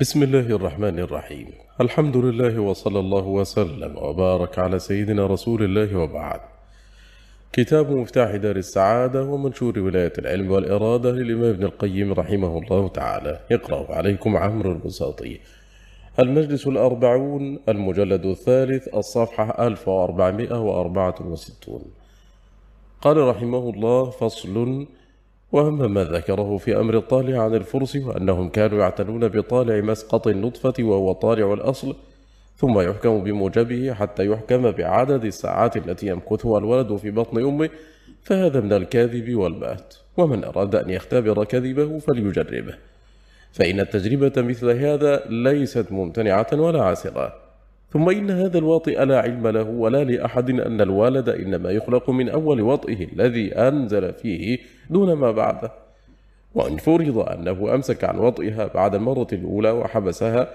بسم الله الرحمن الرحيم. الحمد لله وصلى الله وسلم وبارك على سيدنا رسول الله وبعد. كتاب مفتاح دار السعادة ومنشور ولاية العلم والإرادة للإمام ابن القيم رحمه الله تعالى. يقرأ عليكم عمرو البساطي. المجلس الأربعون المجلد الثالث الصفحة 1464 قال رحمه الله فصل وأما ما ذكره في أمر الطالع عن الفرس وأنهم كانوا يعتنون بطالع مسقط النطفة وهو طالع الأصل ثم يحكم بموجبه حتى يحكم بعدد الساعات التي يمكثها الولد في بطن أمه فهذا من الكاذب والبات ومن أراد أن يختبر كذبه فليجربه. فإن التجربة مثل هذا ليست ممتنعة ولا عسرة ثم إن هذا الواطئ لا علم له ولا لأحد أن الوالد إنما يخلق من أول وطئه الذي أنزل فيه دون ما بعده. وإن فرض أنه أمسك عن وطئها بعد المرة الأولى وحبسها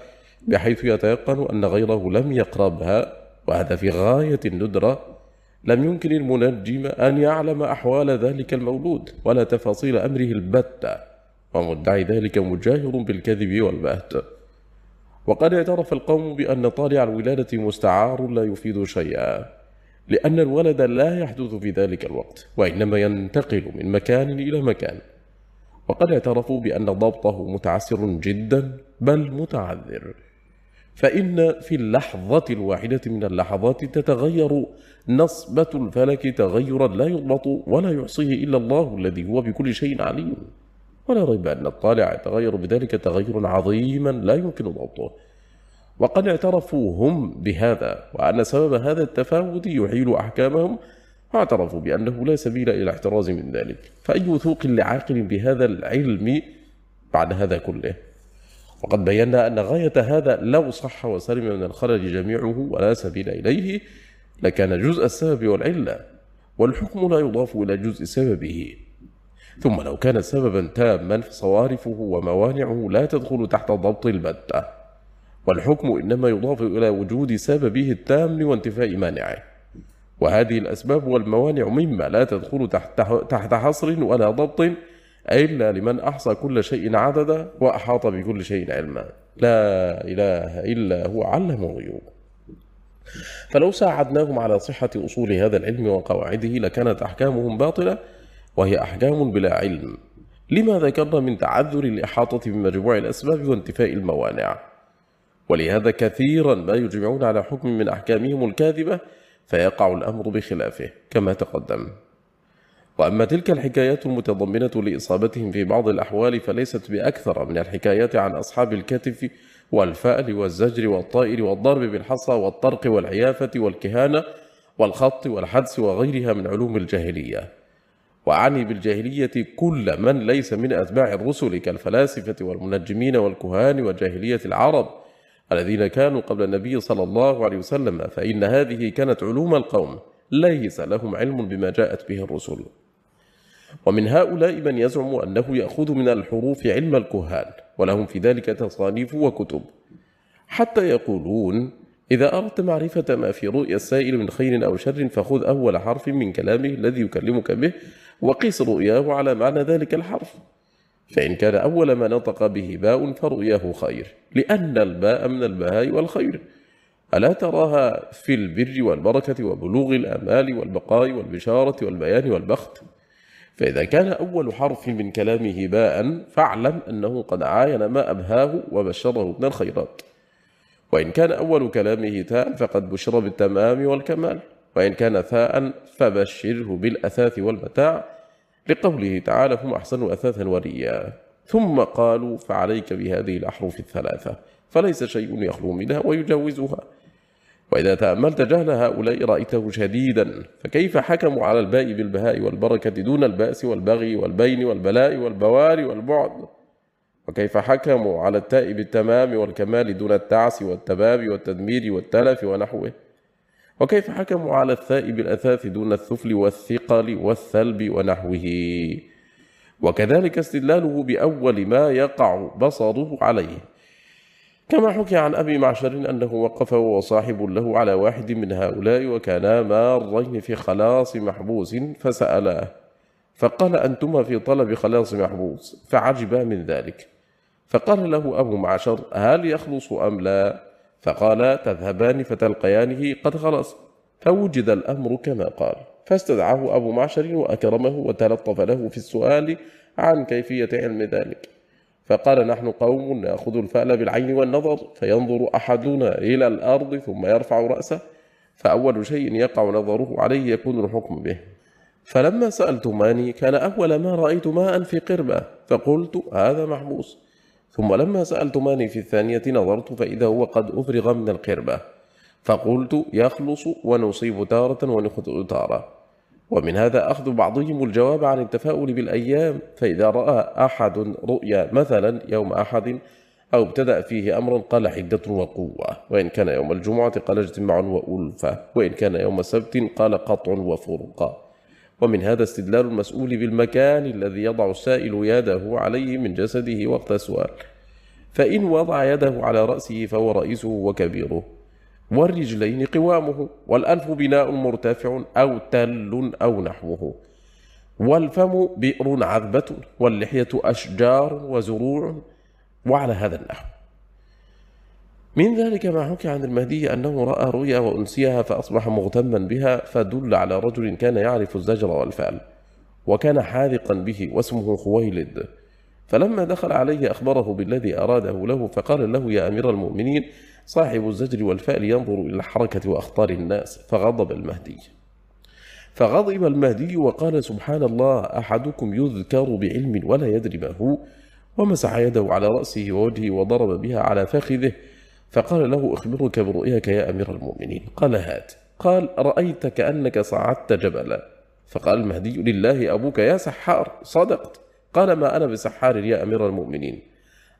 بحيث يتيقن أن غيره لم يقربها وهذا في غاية الندرة لم يمكن المنجم أن يعلم أحوال ذلك المولود ولا تفاصيل أمره البتة ومدعي ذلك مجاهر بالكذب والبهت. وقد اعترف القوم بأن طالع الولادة مستعار لا يفيد شيئا. لأن الولد لا يحدث في ذلك الوقت وإنما ينتقل من مكان إلى مكان. وقد اعترفوا بأن ضبطه متعسر جدا بل متعذر. فإن في اللحظة الواحدة من اللحظات تتغير نصبة الفلك تغيرا لا يضبط ولا يحصيه إلا الله الذي هو بكل شيء عليم. ولا ريب أن الطالع يتغير بذلك تغير عظيما لا يمكن ضبطه. وقد اعترفوا هم بهذا وأن سبب هذا التفاوت يحيل أحكامهم واعترفوا بأنه لا سبيل إلى الاحتراز من ذلك. فأي وثوق لعاقل بهذا العلم بعد هذا كله؟ وقد بينا أن غاية هذا لو صح وسلم من الخلل جميعه ولا سبيل إليه لكان جزء السبب والعلة والحكم لا يضاف إلى جزء سببه. ثم لو كان سببا تاما فصوارفه وموانعه لا تدخل تحت ضبط البتة. والحكم إنما يضاف إلى وجود سببه التام وانتفاء مانعه. وهذه الأسباب والموانع مما لا تدخل تحت, حصر ولا ضبط إلا لمن أحصى كل شيء عددا وأحاط بكل شيء علما. لا إله إلا هو علم الغيوب. فلو ساعدناهم على صحة أصول هذا العلم وقواعده لكانت أحكامهم باطلة وهي أحكام بلا علم. لما ذكرنا من تعذر الإحاطة بمجموع الأسباب وانتفاء الموانع؟ ولهذا كثيرا ما يجمعون على حكم من أحكامهم الكاذبة فيقع الأمر بخلافه كما تقدم. وأما تلك الحكايات المتضمنة لإصابتهم في بعض الأحوال فليست بأكثر من الحكايات عن أصحاب الكتف والفأل والزجر والطائر والضرب بالحصى والطرق والعيافة والكهانة والخط والحدس وغيرها من علوم الجاهلية. وأعني بالجاهلية كل من ليس من أتباع الرسل كالفلاسفة والمنجمين والكهان وجاهلية العرب الذين كانوا قبل النبي صلى الله عليه وسلم فإن هذه كانت علوم القوم ليس لهم علم بما جاءت به الرسل. ومن هؤلاء من يزعم أنه يأخذ من الحروف علم الكهان ولهم في ذلك تصانيف وكتب. حتى يقولون إذا أردت معرفة ما في رؤيا السائل من خير أو شر فخذ أول حرف من كلامه الذي يكلمك به وقيس رؤياه على معنى ذلك الحرف. فإن كان أول ما نطق به باء فرؤياه خير لأن الباء من البهاء والخير. ألا تراها في البر والبركة وبلوغ الآمال والبقاء والبشارة والبيان والبخت؟ فإذا كان أول حرف من كلامه باء فاعلم أنه قد عاين ما أبهاه وبشره من الخيرات. وإن كان أول كلامه تاء فقد بشر بالتمام والكمال. وإن كان ثاء فبشره بالأثاث والمتاع. لقوله تعالى هم أحسن أثاثا وريا. ثم قالوا فعليك بهذه الأحرف الثلاثة فليس شيء يخلو منها ويجاوزها وإذا تأملت جهل هؤلاء رأيته شديدا فكيف حكموا على الباء بالبهاء والبركة دون البأس والبغي والبين والبلاء والبوار والبعد؟ وكيف حكموا على التاء بالتمام والكمال دون التعس والتباب والتدمير والتلف ونحوه؟ وكيف حكموا على الثاء بالأثاث دون الثفل والثقل والثلب ونحوه؟ وكذلك استدلاله بأول ما يقع بصره عليه. كما حكي عن أبي معشر أنه وقف وصاحب له على واحد من هؤلاء وكانا مارين في خلاص محبوس فسألاه. فقال أنتما في طلب خلاص محبوس فعجبا من ذلك. فقال له أبو معشر هل يخلص أم لا؟ فقال تذهبان فتلقيانه قد خلص فوجد الأمر كما قال. فاستدعاه أبو معشر وأكرمه وتلطف له في السؤال عن كيفية علم ذلك. فقال نحن قوم نأخذ الفأل بالعين والنظر فينظر أحدنا إلى الأرض ثم يرفع رأسه فأول شيء يقع نظره عليه يكون الحكم به. فلما سألتماني كان أول ما رأيت ماء في قربة فقلت هذا محبوس. ثم لما سألتماني في الثانية نظرت فإذا هو قد أفرغ من القربة. فقلت يخلص ونصيب تارة ونخذ تارة ومن هذا أخذ بعضهم الجواب عن التفاؤل بالأيام فإذا رأى أحد رؤيا مثلا يوم أحد أو ابتدأ فيه أمرا قال حدة وقوة. وإن كان يوم الجمعة قال اجتماع وألفة وإن كان يوم سبت قال قطع وفرقة. ومن هذا استدلال المسؤول بالمكان الذي يضع السائل يده عليه من جسده وقت السؤال. فإن وضع يده على رأسه فهو رئيسه وكبيره. والرجلين قوامه. والأنف بناء مرتفع أو تل أو نحوه. والفم بئر عذبة. واللحية أشجار وزروع. وعلى هذا النحو. من ذلك ما حكي عن المهدي أنه رأى رؤيا وأنسيها فأصبح مغتما بها فدل على رجل كان يعرف الزجر والفعل وكان حاذقا به واسمه خويلد. فلما دخل عليه أخبره بالذي أراده له فقال له يا أمير المؤمنين صاحب الزجر والفعل ينظر إلى الحركة وأخطار الناس فغضب المهدي. فغضب المهدي وقال سبحان الله أحدكم يذكر بعلم ولا يدري ما هو؟ ومسح يده على رأسه ووجهه وضرب بها على فخذه فقال له أخبرك برؤياك يا أمير المؤمنين. قال هات. قال رأيت كأنك صعدت جبلا. فقال المهدي لله أبوك يا سحار. صدقت. قال ما أنا بسحار يا أمير المؤمنين.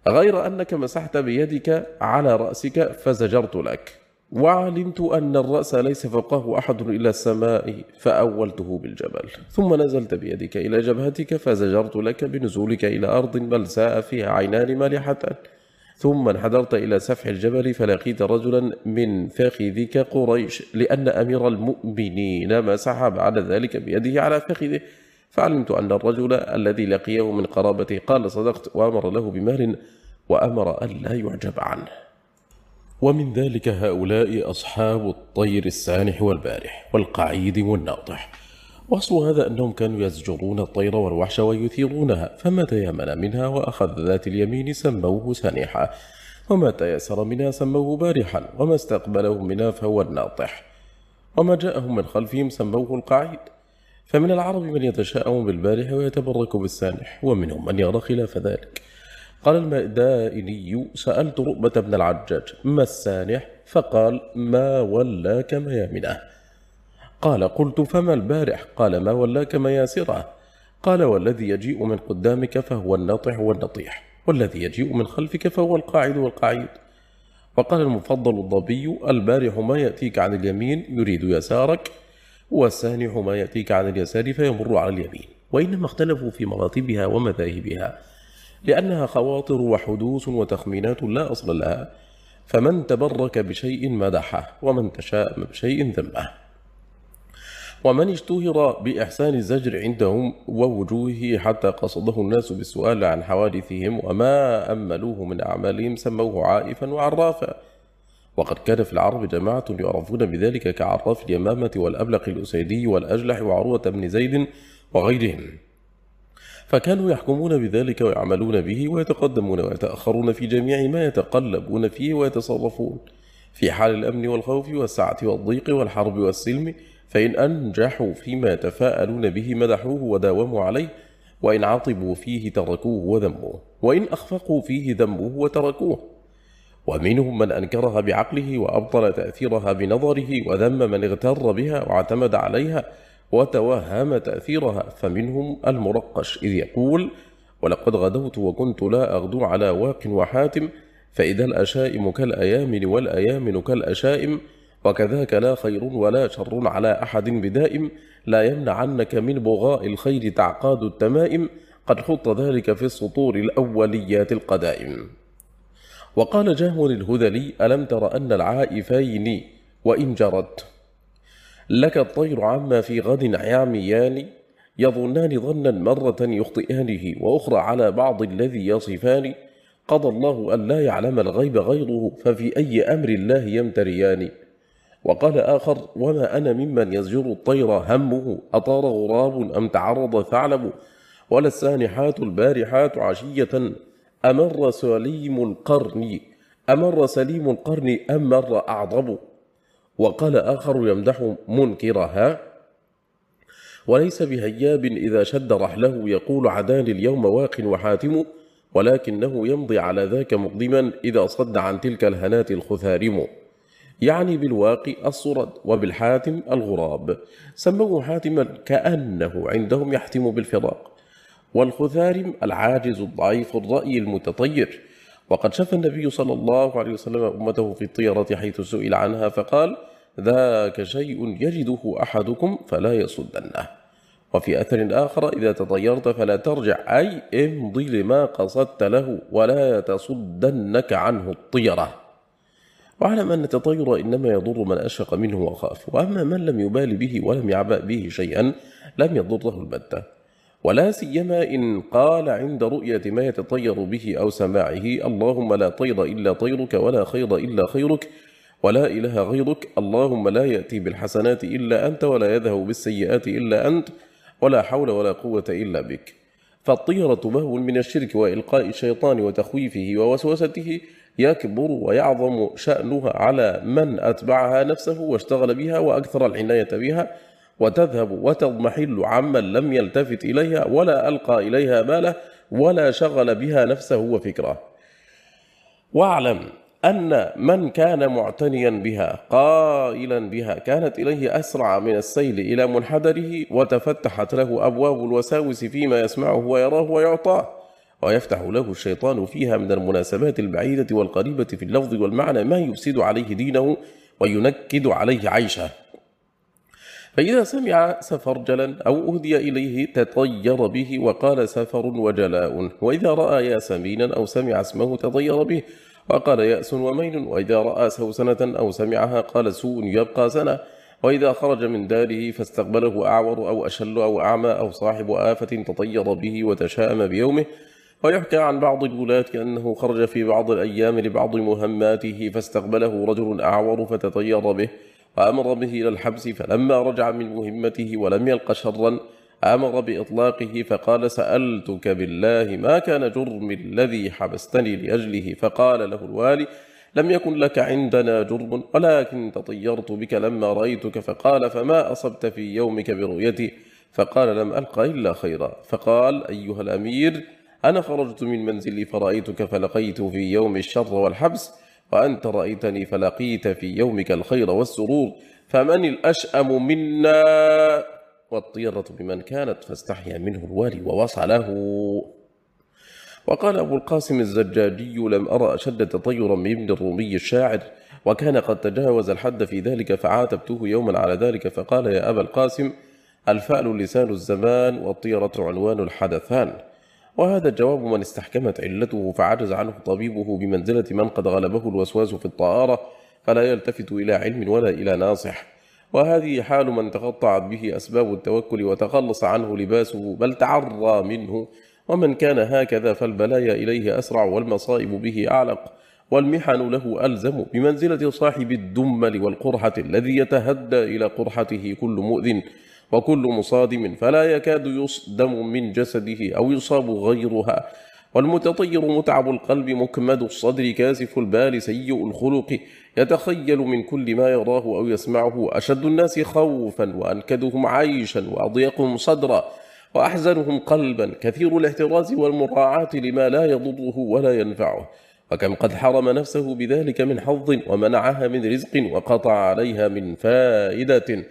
غير أنك مسحت بيدك على رأسك فزجرت لك. وعلمت أن الرأس ليس فوقه أحد إلى السماء فأولته بالجبل. ثم نزلت بيدك إلى جبهتك فزجرت لك بنزولك إلى أرض بلساء فيها عينان مالحتان ثم انحدرت إلى سفح الجبل فلقيت رجلا من فخذك قريش لأن أمير المؤمنين مسح بعد ذلك بيده على فخذه. فعلمت أن الرجل الذي لقيه من قرابته قال صدقت وأمر له بمهر وأمر أن لا يعجب عنه. ومن ذلك هؤلاء أصحاب الطير السانح والبارح والقعيد والناطح. وأصل هذا أنهم كانوا يزجرون الطير والوحش ويثيرونها فما تيامن منها؟ وأخذ ذات اليمين سموه سانحا وما تيسر منها سموه بارحا وما استقبله منها فهو الناطح وما جاءهم من خلفهم سموه القعيد. فمن العرب من يتشاءم بالبارح ويتبرك بالسانح ومنهم من يرى خلاف ذلك. قال المدائني سألت رؤبة بن العجاج ما السانح؟ فقال ما ولاك ميامنه قال قلت فما البارح؟ قال ما ولاك مياسره قال والذي يجيء من قدامك فهو الناطح والنطيح والذي يجيء من خلفك فهو القاعد والقعيد. وقال المفضل الضبي البارح ما يأتيك عن اليمين يريد يسارك والسانح ما يأتيك عن اليسار فيمر على اليمين. وإنما اختلفوا في مراتبها ومذاهبها لأنها خواطر وحدوث وتخمينات لا أصل لها. فمن تبرك بشيء مدحه ومن تشاءم بشيء ذمه. ومن اشتهر بإحسان الزجر عندهم ووجوهه حتى قصده الناس بالسؤال عن حوادثهم وما أملوه من أعمالهم سموه عائفا وعرافا. وقد كان في العرب جماعة يعرفون بذلك كعراف اليمامة والأبلق الأسيدي والأجلح وعروة بن زيد وغيرهم. فكانوا يحكمون بذلك ويعملون به ويتقدمون ويتأخرون في جميع ما يتقلبون فيه ويتصرفون في حال الأمن والخوف والسعة والضيق والحرب والسلم فإن أنجحوا فيما يتفاءلون به مدحوه وداوموا عليه وإن عطبوا فيه تركوه وذموه وإن أخفقوا فيه ذموه وتركوه. ومنهم من أنكرها بعقله وأبطل تأثيرها بنظره وذم من اغتر بها واعتمد عليها وتوهم تأثيرها فمنهم المرقش إذ يقول ولقد غدوت وكنت لا أغدو على واق وحاتم فإذا الأشائم كالأيامن والأيامن كالأشائم وكذاك لا خير ولا شر على أحد بدائم لا يمنعنك من بغاء الخير تعقاد التمائم قد حط ذلك في السطور الأوليات القدائم. وقال جهم الهذلي ألم تر أن العائفين وإن جرت؟ لك الطير عما في غد عياميان يظنان ظنا مرة يخطئانه وأخرى على بعض الذي يصفان. قضى الله أن لا يعلم الغيب غيره ففي أي أمر الله يمتريان؟ وقال آخر وما أنا ممن يزجر الطير همه؟ أطار غراب أم تعرض ثعلب ولا السانحات البارحات عشية؟ أمر سليم القرن أمر سليم القرن أم مر أعظم وقال آخر يمدح منكرها وليس بهياب إذا شد رحله يقول عدان اليوم واق وحاتم ولكنه يمضي على ذاك مقدما إذا صد عن تلك الهنات الخثارم. يعني بالواقي الصرد وبالحاتم الغراب. سموه حاتما كأنه عندهم يحتم بالفراق. والخثارم العاجز الضعيف الرأي المتطير. وقد شف النبي صلى الله عليه وسلم أمته في الطيرة حيث سئل عنها فقال ذاك شيء يجده أحدكم فلا يصدنه. وفي أثر آخر إذا تطيرت فلا ترجع. أي امضي لما قصدت له ولا تصدنك عنه الطيرة. واعلم أن التطير إنما يضر من أشفق منه وخاف وأما من لم يبال به ولم يعبأ به شيئا لم يضره البتة. ولا سيما إن قال عند رؤية ما يتطير به أو سماعه اللهم لا طير إلا طيرك ولا خير إلا خيرك ولا إله غيرك اللهم لا يأتي بالحسنات إلا أنت ولا يذهب بالسيئات إلا أنت ولا حول ولا قوة إلا بك. فالطيرة مهو من الشرك وإلقاء الشيطان وتخويفه ووسوسته يكبر ويعظم شأنها على من أتبعها نفسه واشتغل بها وأكثر العناية بها وتذهب وتضمحل عمن لم يلتفت إليها ولا ألقى إليها باله ولا شغل بها نفسه وفكره. واعلم أن من كان معتنيا بها قائلا بها كانت إليه أسرع من السيل إلى منحدره وتفتحت له أبواب الوساوس فيما يسمعه ويراه ويعطاه. ويفتح له الشيطان فيها من المناسبات البعيدة والقريبة في اللفظ والمعنى ما يفسد عليه دينه وينكد عليه عيشه. فإذا سمع سفرجلا أو أهدي إليه تطير به وقال سفر وجلاء. وإذا رأى ياسمينا أو سمع اسمه تطير به وقال يأس وميل. وإذا رأى سوسنة أو سمعها قال سوء يبقى سنة. وإذا خرج من داره فاستقبله أعور أو أشل أو أعمى أو صاحب آفة تطير به وتشاءم بيومه. ويحكى عن بعض الولاة أنه خرج في بعض الأيام لبعض مهماته فاستقبله رجل أعور فتطير به وأمر به إلى الحبس فلما رجع من مهمته ولم يلق شرا أمر بإطلاقه فقال سألتك بالله ما كان جرم الذي حبستني لأجله؟ فقال له الوالي لم يكن لك عندنا جرم ولكن تطيرت بك لما رأيتك فقال فما أصبت في يومك برؤيتي؟ فقال لم ألق إلا خيرا. فقال أيها الأمير أنا خرجت من منزلي فرأيتك فلقيت في يوم الشر والحبس وأنت رأيتني فلقيت في يومك الخير والسرور فمن الأشأم منا؟ والطيرة بمن كانت فاستحيا منه الوالي ووصله. وقال أبو القاسم الزجاجي لم أرى أشد تطيرا من ابن الرومي الشاعر وكان قد تجاوز الحد في ذلك فعاتبته يوما على ذلك فقال يا أبا القاسم الفأل لسان الزمان والطيرة عنوان الحدثان. وهذا جواب من استحكمت علته فعجز عنه طبيبه بمنزلة من قد غلبه الوسواس في الطهارة فلا يلتفت إلى علم ولا إلى ناصح. وهذه حال من تقطعت به أسباب التوكل وتخلص عنه لباسه بل تعرى منه. ومن كان هكذا فالبلايا إليه أسرع والمصائب به أعلق. والمحن له ألزم بمنزلة صاحب الدمل والقرحة الذي يتهدى إلى قرحته كل مؤذن. وكل مصادم فلا يكاد يصدم من جسده أو يصاب غيرها. والمتطير متعب القلب مكمد الصدر كاسف البال سيء الخلق. يتخيل من كل ما يراه أو يسمعه أشد الناس خوفا وأنكدهم عيشا وأضيقهم صدرا وأحزنهم قلبا. كثير الاحتراز والمراعاة لما لا يضره ولا ينفعه. وكم قد حرم نفسه بذلك من حظ ومنعها من رزق وقطع عليها من فائدة.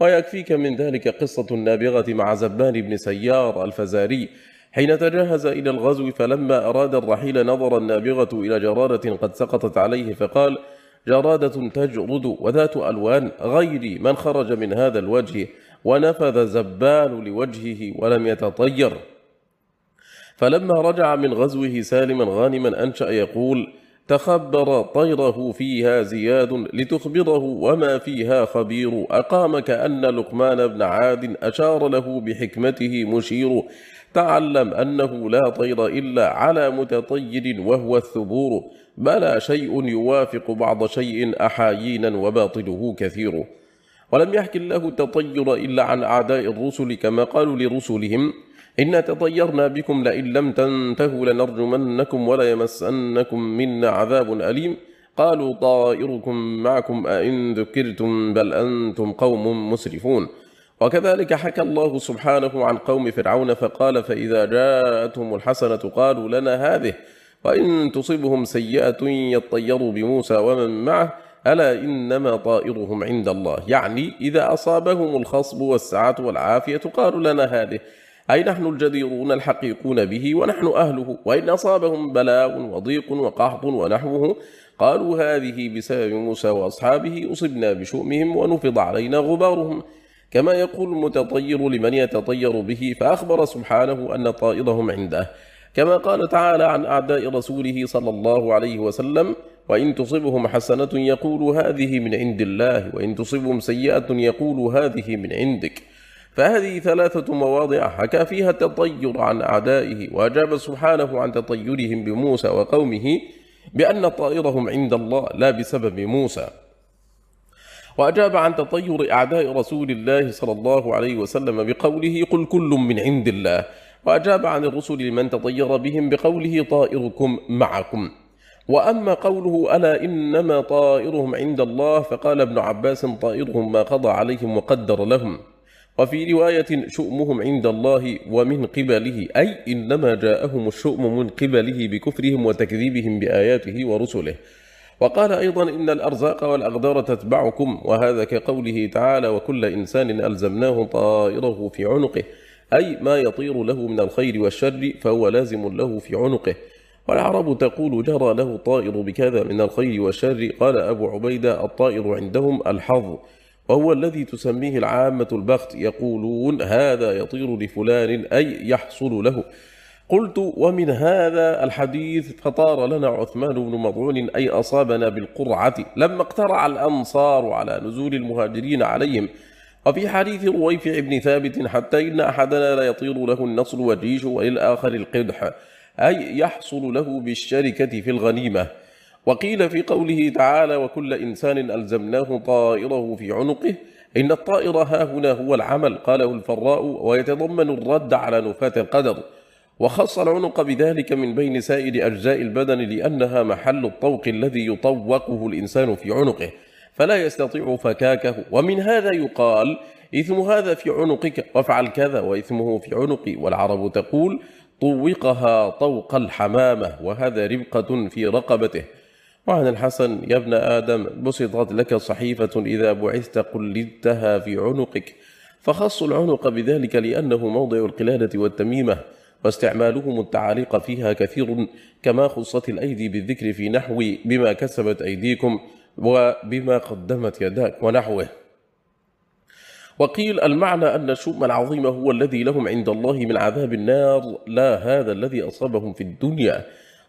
ويكفيك من ذلك قصة النابغة مع زبان بن سيار الفزاري. حين تجهز إلى الغزو فلما أراد الرحيل نظر النابغة إلى جرادة قد سقطت عليه فقال جرادة تجرد وذات ألوان غير من خرج من هذا الوجه ونفذ زبان لوجهه ولم يتطير. فلما رجع من غزوه سالما غانما أنشأ يقول تخبر طيره فيها زياد لتخبره وما فيها خبير. أقام كأن لقمان بن عاد أشار له بحكمته مشير. تعلم أنه لا طير إلا على متطير وهو الثبور. بلى شيء يوافق بعض شيء أحايينا وباطله كثير. ولم يحكي الله التطير إلا عن أعداء الرسل كما قالوا لرسلهم. إنا تطيرنا بكم لئن لم تنتهوا لنرجمنكم ولا يمسنكم منا عذاب أليم. قالوا طائركم معكم أئن ذكرتم بل أنتم قوم مسرفون. وكذلك حكى الله سبحانه عن قوم فرعون فقال فإذا جاءتهم الحسنة قالوا لنا هذه وإن تصبهم سيئة يطيروا بموسى ومن معه ألا إنما طائرهم عند الله؟ يعني إذا أصابهم الخصب والسعة والعافية قالوا لنا هذه. أي نحن الجديرون الحقيقون به ونحن أهله وإن أصابهم بلاء وضيق وقحط ونحوه قالوا هذه بسبب موسى وأصحابه أصبنا بشؤمهم ونفض علينا غبارهم. كما يقول المتطير لمن يتطير به فأخبر سبحانه أن طائرهم عنده. كما قال تعالى عن أعداء رسوله صلى الله عليه وسلم وإن تصبهم حسنة يقول هذه من عند الله وإن تصبهم سيئة يقول هذه من عندك. فهذه ثلاثة مواضع حكى فيها التطير عن أعدائه وأجاب سبحانه عن تطيرهم بموسى وقومه بأن طائرهم عند الله لا بسبب موسى. وأجاب عن تطير أعداء رسول الله صلى الله عليه وسلم بقوله قل كل من عند الله. وأجاب عن الرسل لمن تطير بهم بقوله طائركم معكم. وأما قوله ألا إنما طائرهم عند الله فقال ابن عباس طائرهم ما قضى عليهم وقدر لهم. وفي رواية شؤمهم عند الله ومن قبله أي إنما جاءهم الشؤم من قبله بكفرهم وتكذيبهم بآياته ورسله. وقال أيضا إن الأرزاق والأغدار تتبعكم وهذا كقوله تعالى وكل إنسان ألزمناه طائره في عنقه أي ما يطير له من الخير والشر فهو لازم له في عنقه. والعرب تقول جرى له طائر بكذا من الخير والشر. قال أبو عبيدة الطائر عندهم الحظ. وهو الذي تسميه العامة البخت يقولون هذا يطير لفلان أي يحصل له. قلت ومن هذا الحديث فطار لنا عثمان بن مضعون أي أصابنا بالقرعة لما اقترع الأنصار على نزول المهاجرين عليهم. وفي حديث رويفع بن ثابت حتى إن أحدنا لا يطير له النصر والجيش وللآخر القدح أي يحصل له بالشركة في الغنيمة. وقيل في قوله تعالى وكل إنسان ألزمناه طائره في عنقه إن الطائر ها هنا هو العمل. قاله الفراء ويتضمن الرد على نفاة القدر. وخص العنق بذلك من بين سائر أجزاء البدن لأنها محل الطوق الذي يطوقه الإنسان في عنقه فلا يستطيع فكاكه. ومن هذا يقال إثم هذا في عنقك وافعل كذا وإثمه في عنقي. والعرب تقول طوقها طوق الحمامة وهذا ربقة في رقبته. وعن الحسن يا ابن آدم بسطت لك صحيفة إذا بعثت قلدتها في عنقك فخص العنق بذلك لأنه موضع القلادة والتميمة واستعمالهم التعاليق فيها كثير كما خصت الأيدي بالذكر في نحو بما كسبت أيديكم وبما قدمت يداك ونحوه. وقيل المعنى أن الشؤم العظيم هو الذي لهم عند الله من عذاب النار لا هذا الذي أصابهم في الدنيا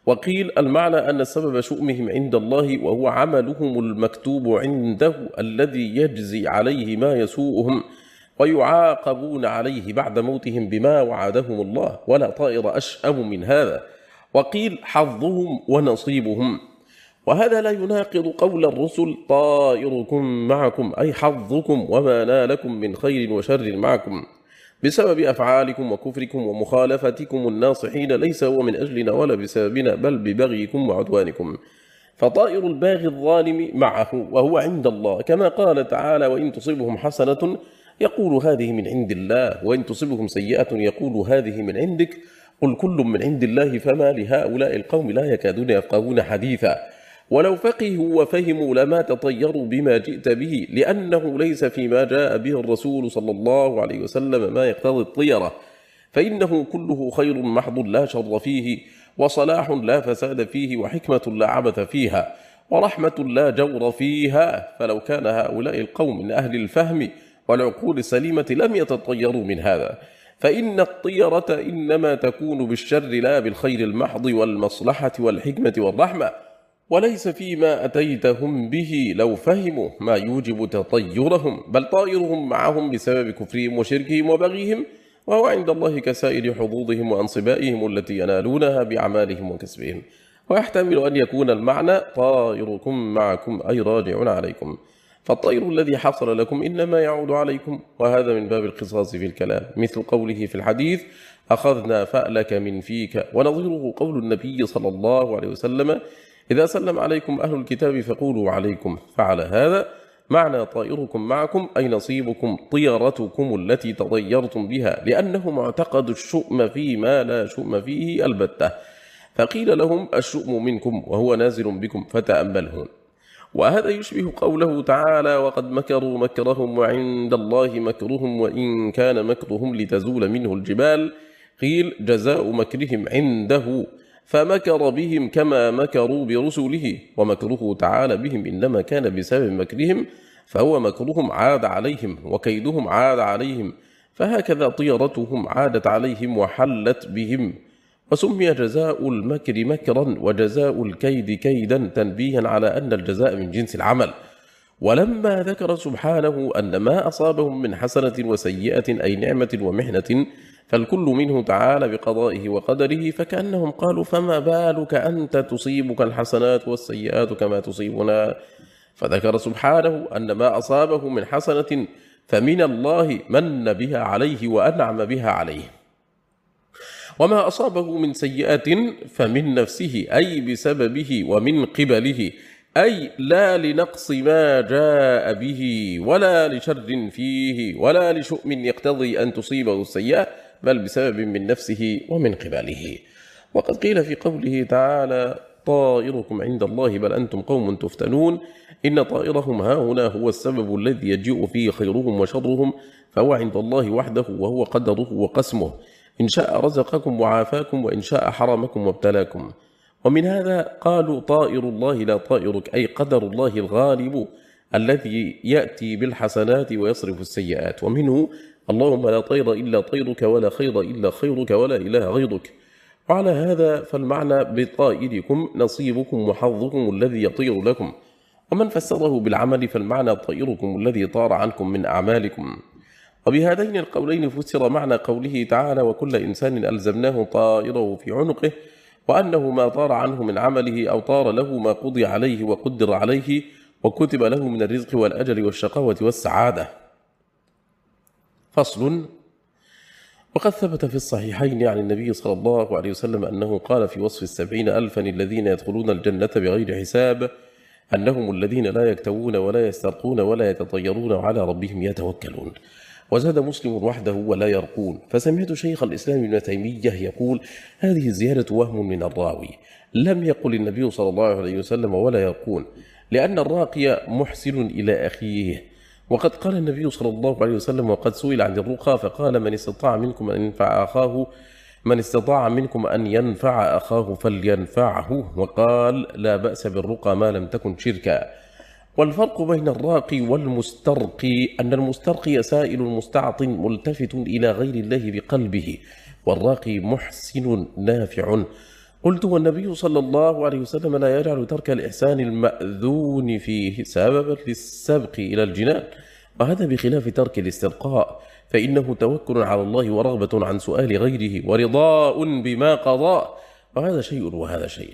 وقيل المعنى أن سبب شؤمهم عند الله وهو عملهم المكتوب عنده الذي يجزي عليه ما يسوءهم ويعاقبون عليه بعد موتهم بما وعدهم الله ولا طائر أشأم من هذا. وقيل حظهم ونصيبهم. وهذا لا يناقض قول الرسل طائركم معكم أي حظكم وما نالكم من خير وشر معكم. بسبب أفعالكم وكفركم ومخالفتكم الناصحين ليس هو من أجلنا ولا بسببنا بل ببغيكم وعدوانكم. فطائر الباغي الظالم معه وهو عند الله. كما قال تعالى وإن تصبهم حسنة يقول هذه من عند الله وإن تصبهم سيئة يقول هذه من عندك. قل كل من عند الله فما لهؤلاء القوم لا يكادون يفقهون حديثا. ولو فقهوا وفهموا لما تطيروا بما جئت به لأنه ليس فيما جاء به الرسول صلى الله عليه وسلم ما يقتضي الطيرة. فإنه كله خير محض لا شر فيه وصلاح لا فساد فيه وحكمة لا عبث فيها ورحمة لا جور فيها. فلو كان هؤلاء القوم من أهل الفهم والعقول السليمة لم يتطيروا من هذا. فإن الطيرة إنما تكون بالشر لا بالخير المحض والمصلحة والحكمة والرحمة. وليس فيما أتيتهم به لو فهموا ما يوجب تطيرهم بل طائرهم معهم بسبب كفرهم وشركهم وبغيهم وهو عند الله كسائر حظوظهم وأنصبائهم التي ينالونها بأعمالهم وكسبهم. ويحتمل أن يكون المعنى طائركم معكم أي راجع عليكم. فالطير الذي حصل لكم إنما يعود عليكم. وهذا من باب القصاص في الكلام. مثل قوله في الحديث أخذنا فألك من فيك. ونظيره قول النبي صلى الله عليه وسلم إذا سلم عليكم أهل الكتاب فقولوا عليكم فعلى هذا. معنى طائركم معكم أي نصيبكم طيرتكم التي تطيرتم بها لأنه معتقد الشؤم فيما لا شؤم فيه البتة. فقيل لهم الشؤم منكم وهو نازل بكم فتأمله وهذا يشبه قوله تعالى وقد مكروا مكرهم وعند الله مكرهم وإن كان مكرهم لتزول منه الجبال قيل جزاء مكرهم عنده فمكر بهم كما مكروا برسله ومكره تعالى بهم إنما كان بسبب مكرهم فهو مكرهم عاد عليهم وكيدهم عاد عليهم فهكذا طيرتهم عادت عليهم وحلت بهم. وسمي جزاء المكر مكرا وجزاء الكيد كيدا تنبيها على أن الجزاء من جنس العمل. ولما ذكر سبحانه أن ما أصابهم من حسنة وسيئة أي نعمة ومحنة فالكل منه تعالى بقضائه وقدره فكأنهم قالوا فما بالك أنت تصيبك الحسنات والسيئات كما تصيبنا؟ فذكر سبحانه أن ما أصابه من حسنة فمن الله من بها عليه وأنعم بها عليه. وما أصابه من سيئة فمن نفسه أي بسببه ومن قبله أي لا لنقص ما جاء به ولا لشر فيه ولا لشؤم يقتضي أن تصيبه السيئة بل بسبب من نفسه ومن قبله. وقد قيل في قوله تعالى طائركم عند الله بل أنتم قوم تفتنون. إن طائرهم ها هنا هو السبب الذي يجيء فيه خيرهم وشرهم فهو عند الله وحده وهو قدره وقسمه. إن شاء رزقكم وعافاكم وإن شاء حرمكم وابتلاكم. ومن هذا قالوا طائر الله لا طائرك أي قدر الله الغالب الذي يأتي بالحسنات ويصرف السيئات. ومنه اللهم لا طير إلا طيرك ولا خير إلا خيرك ولا إله غيرك. وعلى هذا فالمعنى بطائركم نصيبكم وحظكم الذي يطير لكم. ومن فسره بالعمل فالمعنى طائركم الذي طار عنكم من أعمالكم. وبهذين القولين فسر معنى قوله تعالى وكل إنسان ألزمناه طائره في عنقه وأنه ما طار عنه من عمله أو طار له ما قضي عليه وقدر عليه وكتب له من الرزق والأجل والشقاوة والسعادة. فصل. وقد ثبت في الصحيحين عن النبي صلى الله عليه وسلم أنه قال في وصف السبعين ألفا الذين يدخلون الجنة بغير حساب أنهم الذين لا يكتوون ولا يسترقون ولا يتطيرون وعلى ربهم يتوكلون. وزاد مسلم وحده ولا يرقون. فسمعت شيخ الإسلام ابن تيمية يقول هذه الزيادة وهم من الراوي. لم يقل النبي صلى الله عليه وسلم ولا يرقون لأن الراقي محسن إلى أخيه. وقد قال النبي صلى الله عليه وسلم وقد سئل عن الرقى فقال من استطاع منكم أن ينفع أخاه؟ من استطاع منكم أن ينفع أخاه فلينفعه. وقال لا بأس بالرقى ما لم تكن شركا. والفرق بين الراقي والمسترقي أن المسترقي سائل مستعط ملتفت إلى غير الله بقلبه والراقي محسن نافع. قلت والنبي صلى الله عليه وسلم لا يجعل ترك الإحسان المأذون فيه سببا للسبق إلى الجنان. وهذا بخلاف ترك الاسترقاء فإنه توكل على الله ورغبة عن سؤال غيره ورضاء بما قضى. وهذا شيء وهذا شيء.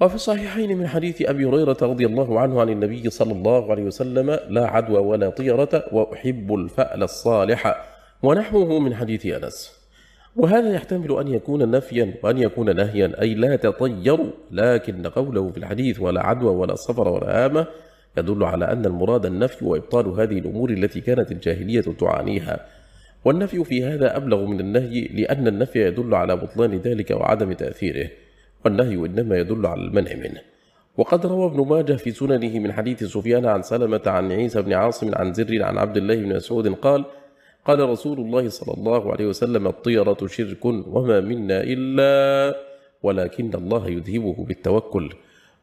وفي الصحيحين من حديث أبي هريرة رضي الله عنه عن النبي صلى الله عليه وسلم لا عدوى ولا طيرة وأحب الفأل الصالح. ونحوه من حديث أنس. وهذا يحتمل أن يكون نفيا وأن يكون نهيا أي لا تطيروا. لكن قوله في الحديث ولا عدوى ولا صفر ولا آمة يدل على أن المراد النفي وإبطال هذه الأمور التي كانت الجاهلية تعانيها. والنفي في هذا أبلغ من النهي لأن النفي يدل على بطلان ذلك وعدم تأثيره والنهي إنما يدل على المنع منه. وقد روى ابن ماجه في سننه من حديث سفيان عن سلمة عن عيسى بن عاصم عن زر عن عبد الله بن مسعود قال قال رسول الله صلى الله عليه وسلم الطيرة شرك وما منا إلا ولكن الله يذهبه بالتوكل.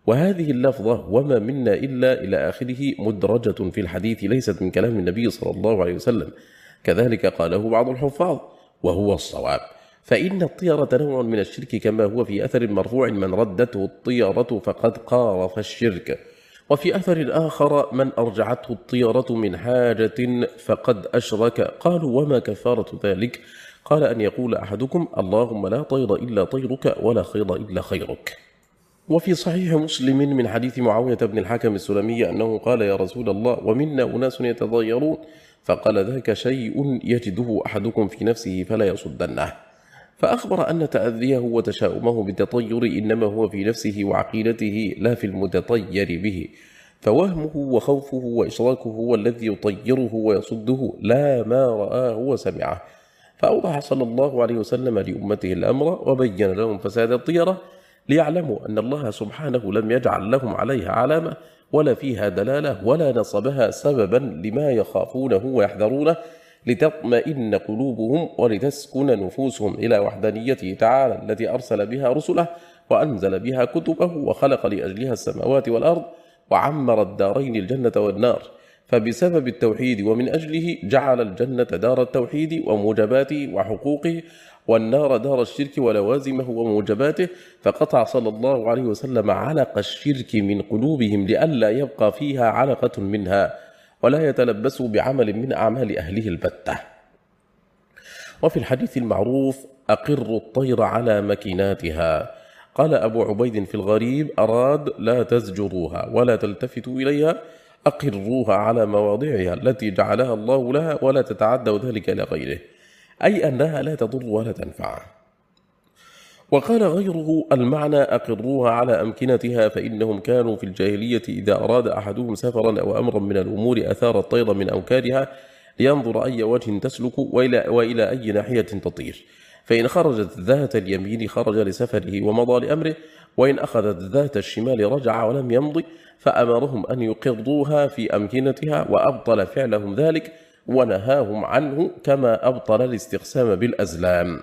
وهذه اللفظة وما منا إلا إلى آخره مدرجة في الحديث ليست من كلام النبي صلى الله عليه وسلم. كذلك قاله بعض الحفاظ وهو الصواب. فإن الطيرة نوع من الشرك كما هو في أثر مرفوع من ردته الطيرة فقد قارف الشرك. وفي أثر آخر من أرجعته الطيرة من حاجة فقد أشرك. قالوا وما كفارة ذلك؟ قال أن يقول أحدكم اللهم لا طير إلا طيرك ولا خير إلا خيرك. وفي صحيح مسلم من حديث معاوية بن الحكم السلمي أنه قال يا رسول الله ومنا أناس يتضيرون فقال ذاك شيء يجده أحدكم في نفسه فلا يصدنه. فأخبر أن تأذيه وتشاؤمه بالتطير إنما هو في نفسه وعقيدته لا في المتطير به. فوهمه وخوفه وإشراكه هو الذي يطيره ويصده لا ما رآه وسمعه. فأوضح صلى الله عليه وسلم لأمته الأمر وبين لهم فساد الطيرة ليعلموا أن الله سبحانه لم يجعل لهم عليها علامة ولا فيها دلالة ولا نصبها سببا لما يخافونه ويحذرونه لتطمئن قلوبهم ولتسكن نفوسهم إلى وحدانيته تعالى التي أرسل بها رسله وأنزل بها كتبه وخلق لأجلها السماوات والأرض وعمر الدارين الجنة والنار. فبسبب التوحيد ومن أجله جعل الجنة دار التوحيد وموجباته وحقوقه والنار دار الشرك ولوازمه وموجباته. فقطع صلى الله عليه وسلم علق الشرك من قلوبهم لئلا يبقى فيها علقة منها. ولا يتلبسوا بعمل من أعمال أهله البتة. وفي الحديث المعروف أقر الطير على مكيناتها. قال أبو عبيد في الغريب أراد لا تزجروها ولا تلتفتوا إليها أقروها على مواضعها التي جعلها الله لها ولا تتعدوا ذلك إلى غيره. أي أنها لا تضر ولا تنفع. وقال غيره المعنى أقروها على أمكنتها فإنهم كانوا في الجاهلية إذا أراد أحدهم سفرا أو أمرا من الأمور أثار الطير من أوكارها لينظر أي وجه تسلك وإلى, وإلى أي ناحية تطير. فإن خرجت ذات اليمين خرج لسفره ومضى لأمره وإن أخذت ذات الشمال رجع ولم يمضي فأمرهم أن يقضوها في أمكنتها وأبطل فعلهم ذلك ونهاهم عنه كما أبطل الاستقسام بالأزلام.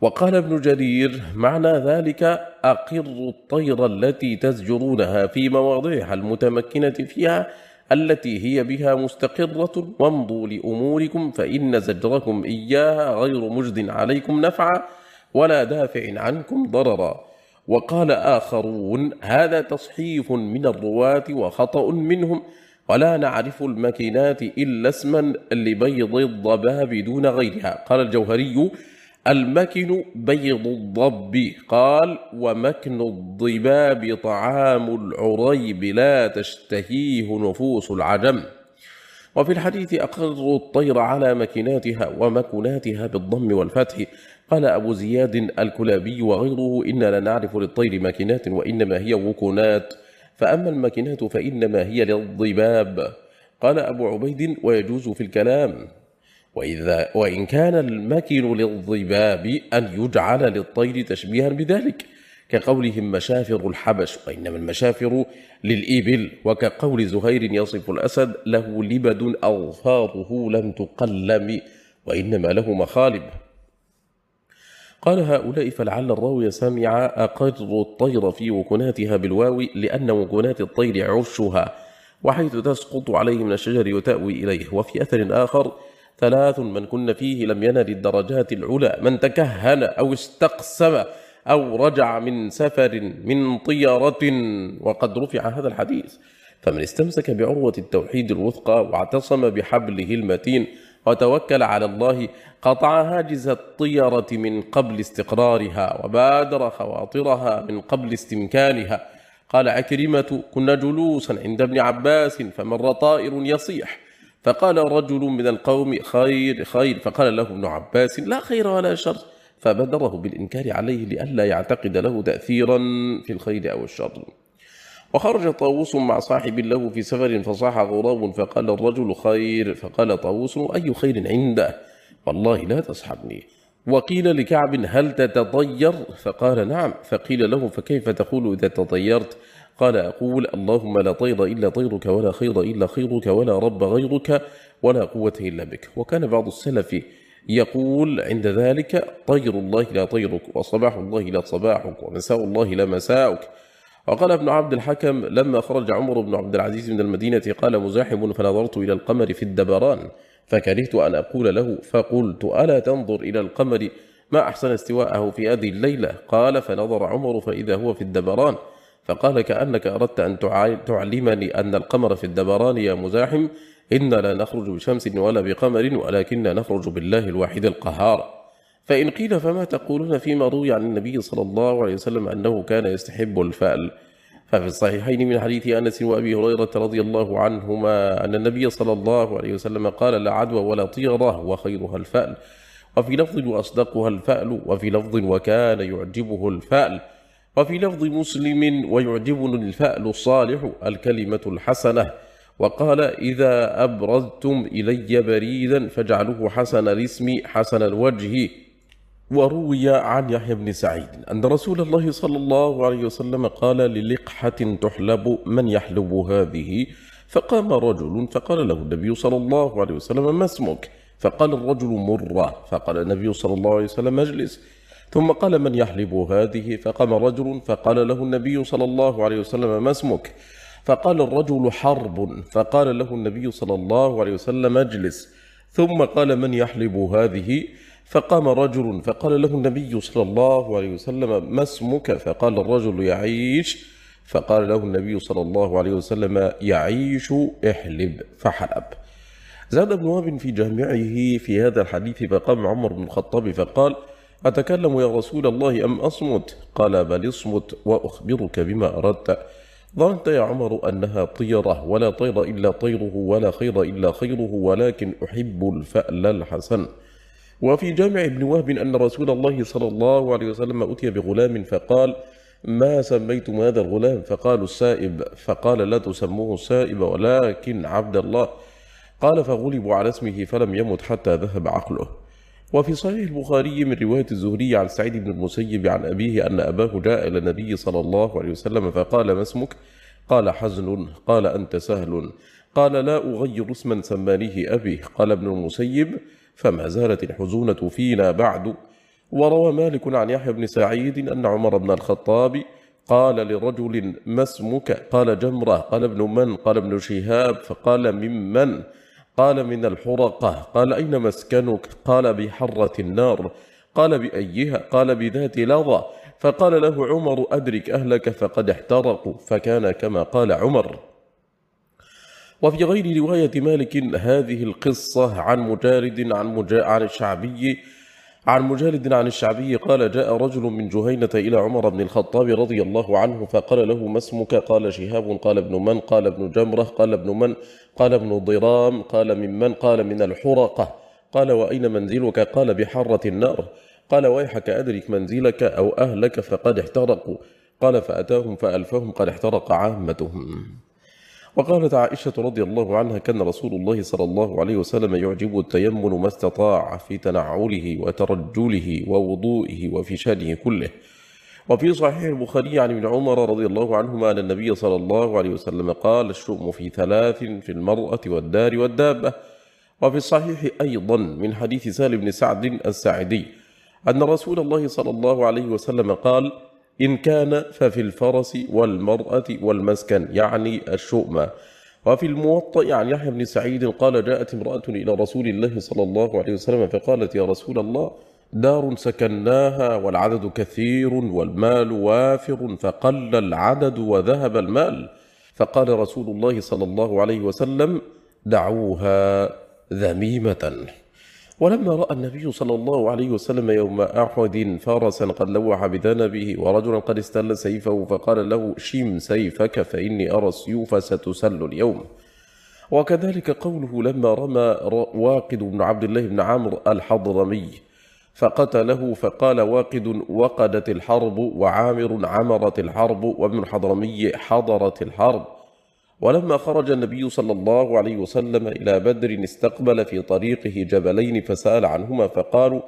وقال ابن جرير معنى ذلك أقر الطير التي تزجرونها في مواضعها المتمكنة فيها التي هي بها مستقرة وامضوا لأموركم فإن زجركم إياها غير مجد عليكم نفعا ولا دافع عنكم ضررا. وقال آخرون هذا تصحيف من الرواة وخطأ منهم ولا نعرف المكينات إلا اسما لبيض الضباب دون غيرها. قال الجوهري المكن بيض الضب قال ومكن الضباب طعام العريب لا تشتهيه نفوس العجم. وفي الحديث أقر الطير على مكناتها ومكناتها بالضم والفتح. قال أبو زياد الكلابي وغيره إنا لنعرف للطير مكنات وإنما هي وكنات. فأما المكنات فإنما هي للضباب. قال أبو عبيد ويجوز في الكلام. وإذا وإن كان المكن للضباب أن يجعل للطير تشبيها بذلك كقولهم مشافر الحبش وإنما المشافر للإبل وكقول زهير يصف الأسد له لبد أظفاره لم تقلم وإنما له مخالب. قال هؤلاء فلعل الراوي سمع أقر الطير في وكناتها بالواو لأن وكنات الطير عشها وحيث تسقط عليه من الشجر وتأوي إليه وفي أثر آخر ثلاث من كن فيه لم ينل الدرجات العلى من تكهن أو استقسم أو رجع من سفر من طيرة وقد رفع هذا الحديث. فمن استمسك بعروة التوحيد الوثقى واعتصم بحبله المتين وتوكل على الله قطع هاجز الطيرة من قبل استقرارها وبادر خواطرها من قبل استمكانها. قال عكرمة كنا جلوسا عند ابن عباس فمر طائر يصيح فقال رجل من القوم خير خير. فقال له ابن عباس لا خير ولا شر. فبدره بالإنكار عليه لئلا يعتقد له تأثيرا في الخير أو الشر. وخرج طاووس مع صاحب له في سفر فصاح غراب. فقال الرجل خير. فقال طاووس أي خير عنده؟ والله لا تصحبني وقيل لكعب هل تتطير؟ فقال نعم. فقيل له فكيف تقول إذا تطيرت؟ قال أقول اللهم لا طير إلا طيرك ولا خير إلا خيرك ولا رب غيرك ولا قوة إلا بك. وكان بعض السلف يقول عند ذلك طير الله لا طيرك وصباح الله لا صباحك ومساء الله لا مساءك. وقال ابن عبد الحكم لما خرج عمر بن عبد العزيز من المدينة قال مزاحم فنظرت إلى القمر في الدبران فكرهت أن أقول له فقلت ألا تنظر إلى القمر ما أحسن استواءه في هذه الليلة؟ قال فنظر عمر فإذا هو في الدبران. فقال كأنك أردت أن تعلمني أن القمر في الدبران يا مزاحم إنا لا نخرج بشمس ولا بقمر ولكننا نخرج بالله الواحد القهار. فإن قيل فما تقولون فيما روي عن النبي صلى الله عليه وسلم أنه كان يستحب الفأل؟ ففي الصحيحين من حديث أنس وأبي هريرة رضي الله عنهما أن النبي صلى الله عليه وسلم قال لا عدوى ولا طيرة وخيرها الفأل وفي لفظ وأصدقها الفأل وفي لفظ وكان يعجبه الفأل. وفي لفظ مسلم ويعجبني الفأل الصالح الكلمة الحسنة وقال إذا أبرزتم إلي بريدا فاجعلوه حسن الاسم حسن الوجه. وروي عن يحيى بن سعيد أن رسول الله صلى الله عليه وسلم قال للقحة تحلب من يحلب هذه. فقام رجل فقال له النبي صلى الله عليه وسلم ما اسمك؟ فقال الرجل مرة. فقال النبي صلى الله عليه وسلم اجلس. ثم قال من يحلب هذه؟ فقام رجل فقال له النبي صلى الله عليه وسلم ما اسمك؟ فقال الرجل حرب. فقال له النبي صلى الله عليه وسلم اجلس. ثم قال من يحلب هذه؟ فقام رجل فقال له النبي صلى الله عليه وسلم ما اسمك؟ فقال الرجل يعيش. فقال له النبي صلى الله عليه وسلم يعيش احلب. فحلب. زاد ابن وهب في جامعه في هذا الحديث فقام عمر بن الخطاب فقال أتكلم يا رسول الله أم أصمت؟ قال بل اصمت وأخبرك بما أردت. ظننت يا عمر أنها طيرة ولا طير إلا طيره ولا خير إلا خيره ولكن أحب الفأل الحسن. وفي جامع ابن وهب أن رسول الله صلى الله عليه وسلم أتي بغلام فقال ما سميتم هذا الغلام؟ فقالوا السائب. فقال لا تسموه السائب ولكن عبد الله. قال فغلبوا على اسمه فلم يمت حتى ذهب عقله. وفي صحيح البخاري من رواية الزهري عن سعيد بن المسيب عن أبيه أن أباه جاء إلى النبي صلى الله عليه وسلم فقال ما اسمك؟ قال حزن قال أنت سهل. قال لا أغير اسما سمانيه أبي. قال ابن المسيب فما زالت الحزونة فينا بعد. وروى مالك عن يحيى بن سعيد أن عمر بن الخطاب قال لرجل ما اسمك؟ قال جمرة. قال ابن من؟ قال ابن شهاب. فقال ممن؟ قال من الحرقة. قال أين مسكنك؟ قال بحرة النار. قال بأيها؟ قال بذات لظى. فقال له عمر أدرك أهلك فقد احترقوا. فكان كما قال عمر. وفي غير رواية مالك هذه القصة عن مجالد عن, مجا عن الشعبي عن مجالد عن الشعبي قال جاء رجل من جهينة إلى عمر بن الخطاب رضي الله عنه فقال له ما اسمك قال شهاب قال ابن من قال ابن جمرة قال ابن من قال ابن ضرام قال من من قال من الحرقة قال وأين منزلك قال بحرة النار قال ويحك أدرك منزلك أو أهلك فقد احترقوا قال فأتاهم فألفهم قد احترق عامتهم وقالت عائشة رضي الله عنها كان رسول الله صلى الله عليه وسلم يعجب التيمن ما استطاع في تنعله وترجله ووضوئه وفي شأنه كله. وفي صحيح البخاري عن ابن عمر رضي الله عنهما أن النبي صلى الله عليه وسلم قال الشؤم في ثلاث في المرأة والدار والدابة. وفي الصحيح أيضا من حديث سال بن سعد الساعدي أن رسول الله صلى الله عليه وسلم قال إن كان ففي الفرس والمرأة والمسكن يعني الشؤم. وفي الموطأ عن يحيى بن سعيد قال جاءت امرأة إلى رسول الله صلى الله عليه وسلم فقالت يا رسول الله دار سكناها والعدد كثير والمال وافر فقل العدد وذهب المال. فقال رسول الله صلى الله عليه وسلم دعوها ذميمة. ولما رأى النبي صلى الله عليه وسلم يوم أحد فرسا قد لوح بذنبه ورجلا قد استل سيفه فقال له شم سيفك فإني أرى السيوف ستسل اليوم. وكذلك قوله لما رمى واقد بن عبد الله بن عمرو الحضرمي فقتله فقال واقد وقدت الحرب وعامر عمرت الحرب وابن الحضرمي حضرت الحرب. ولما خرج النبي صلى الله عليه وسلم إلى بدر استقبل في طريقه جبلين فسأل عنهما فقالوا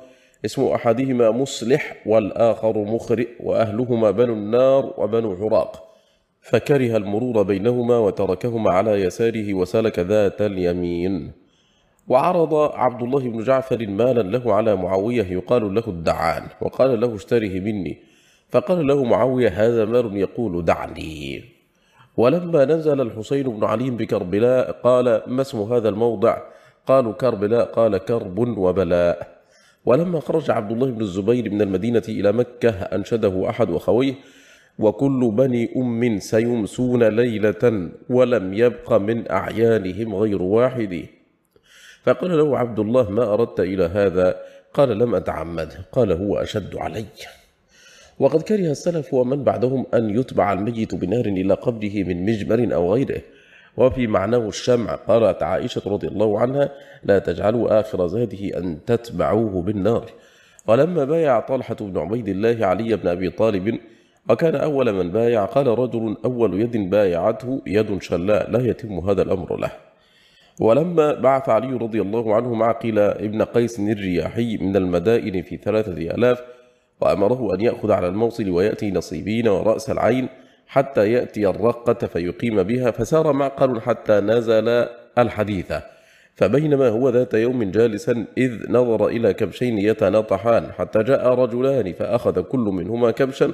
اسم أحدهما مصلح والآخر مخرئ وأهلهما بنو النار وبنو عراق. فكره المرور بينهما وتركهما على يساره وسلك ذات اليمين. وعرض عبد الله بن جعفر مالا له على معاوية يقال له الدعان وقال له اشتره مني. فقال له معاوية هذا مال يقول دعني. ولما نزل الحسين بن علي بكربلاء قال ما اسم هذا الموضع؟ قالوا كربلاء. قال كرب وبلاء. ولما خرج عبد الله بن الزبير من المدينة إلى مكة أنشده أحد أخويه وكل بني أم سيمسون ليلة ولم يبق من أعيانهم غير واحد. فقال له عبد الله ما أردت إلى هذا؟ قال لم أتعمد. قال هو أشد علي. وقد كره السلف ومن بعدهم أن يتبع الميت بنار إلى قبره من مجمر أو غيره. وفي معناه الشمع قالت عائشة رضي الله عنها لا تجعلوا آخر زاده أن تتبعوه بالنار. ولما بايع طلحة بن عبيد الله علي بن أبي طالب وكان أول من بايع قال رجل أول يد بايعته يد شلاء لا يتم هذا الأمر له. ولما بعث علي رضي الله عنه معقل ابن قيس الرياحي من المدائن في ثلاثة آلاف وأمره أن يأخذ على الموصل ويأتي نصيبين ورأس العين حتى يأتي الرقة فيقيم بها فسار معقل حتى نزل الحديثة فبينما هو ذات يوم جالسا إذ نظر إلى كبشين يتناطحان حتى جاء رجلان فأخذ كل منهما كبشا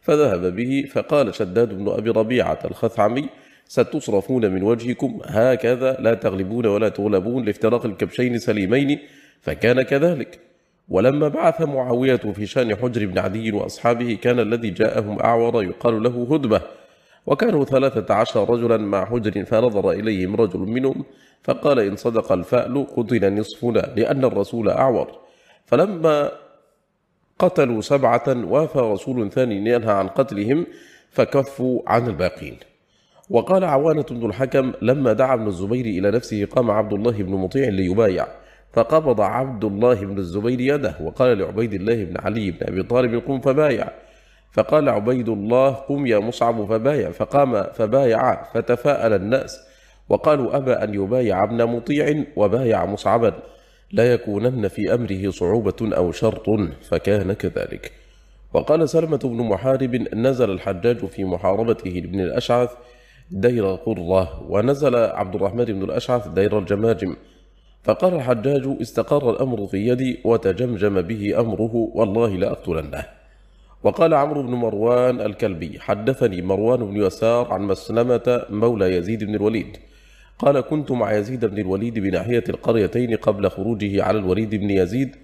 فذهب به فقال شداد بن أبي ربيعة الخثعمي ستصرفون من وجهكم هكذا لا تغلبون ولا تغلبون لافتراق الكبشين سليمين فكان كذلك. ولما بعث معاوية في شان حجر بن عدي وأصحابه كان الذي جاءهم أعور يقال له هدبة. وكانوا ثلاثة عشر رجلا مع حجر فنظر إليهم رجل منهم فقال إن صدق الفأل قتل نصفنا لأن الرسول أعور. فلما قتلوا سبعة وافى رسول ثاني ينهى عن قتلهم فكفوا عن الباقين. وقال عوانة بن الحكم لما دعا ابن الزبير إلى نفسه قام عبد الله بن مطيع ليبايع. فقبض عبد الله بن الزبير يده وقال لعبيد الله بن علي بن أبي طالب قم فبايع. فقال عبيد الله قم يا مصعب فبايع. فقام فبايع فتفاءل الناس وقالوا أبى أن يبايع ابن مطيع وبايع مصعبا. لا يكونن في أمره صعوبة أو شرط فكان كذلك. وقال سلمة بن محارب نزل الحجاج في محاربته لابن الأشعث دير قرة ونزل عبد الرحمن بن الأشعث دير الجماجم. فقال الحجاج استقر الأمر في يدي وتجمجم به أمره والله لأقتلنه وقال عمرو بن مروان الكلبي حدثني مروان بن يسار عن مسلمة مولى يزيد بن الوليد. قال كنت مع يزيد بن الوليد بناحية القريتين قبل خروجه على الوليد بن يزيد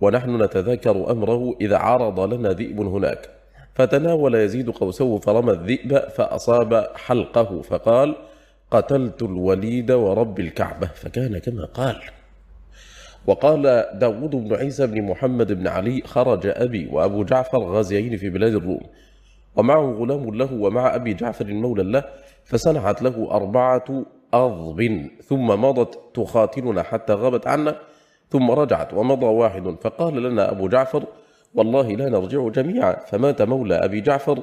ونحن نتذاكر أمره إذا عرض لنا ذئب هناك. فتناول يزيد قوسه فرمى الذئب فأصاب حلقه فقال قتلت الوليد ورب الكعبة فكان كما قال. وقال داود بن عيسى بن محمد بن علي خرج أبي وأبو جعفر غازيين في بلاد الروم ومعه غلام له ومع أبي جعفر مولى له فسنعت له أربعة أضب ثم مضت تخاتلنا حتى غابت عنا ثم رجعت ومضى واحد. فقال لنا أبو جعفر والله لا نرجع جميعا فمات مولى أبي جعفر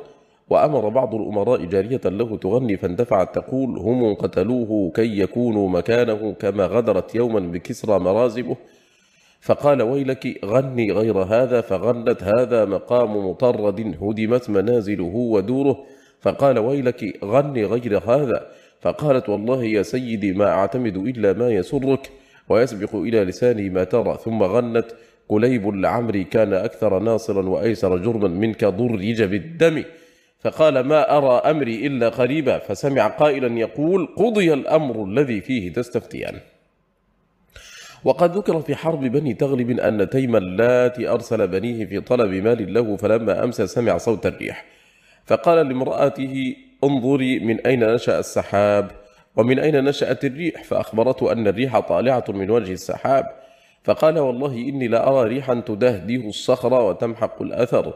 وأمر بعض الأمراء جارية له تغني فاندفعت تقول هم قتلوه كي يكونوا مكانه كما غدرت يوما بكسرى مرازبه. فقال ويلك غني غير هذا فغنت هذا مقام مطرد هدمت منازله ودوره. فقال ويلك غني غير هذا. فقالت والله يا سيدي ما أعتمد إلا ما يسرك ويسبق إلى لساني ما ترى. ثم غنت قليب لعمري كان أكثر ناصرا وأيسر جرما منك ضرج بالدم. فقال ما أرى أمري إلا قريبا فسمع قائلا يقول قضي الأمر الذي فيه تستفتيان. وقد ذكر في حرب بني تغلب أن تيم اللاتي أرسل بنيه في طلب مال له فلما أمسى سمع صوت الريح. فقال لامرأته انظري من أين نشأ السحاب؟ ومن أين نشأت الريح؟ فأخبرته أن الريح طالعة من وجه السحاب. فقال والله إني لأرى ريحا تدهده الصخر وتمحق الأثر.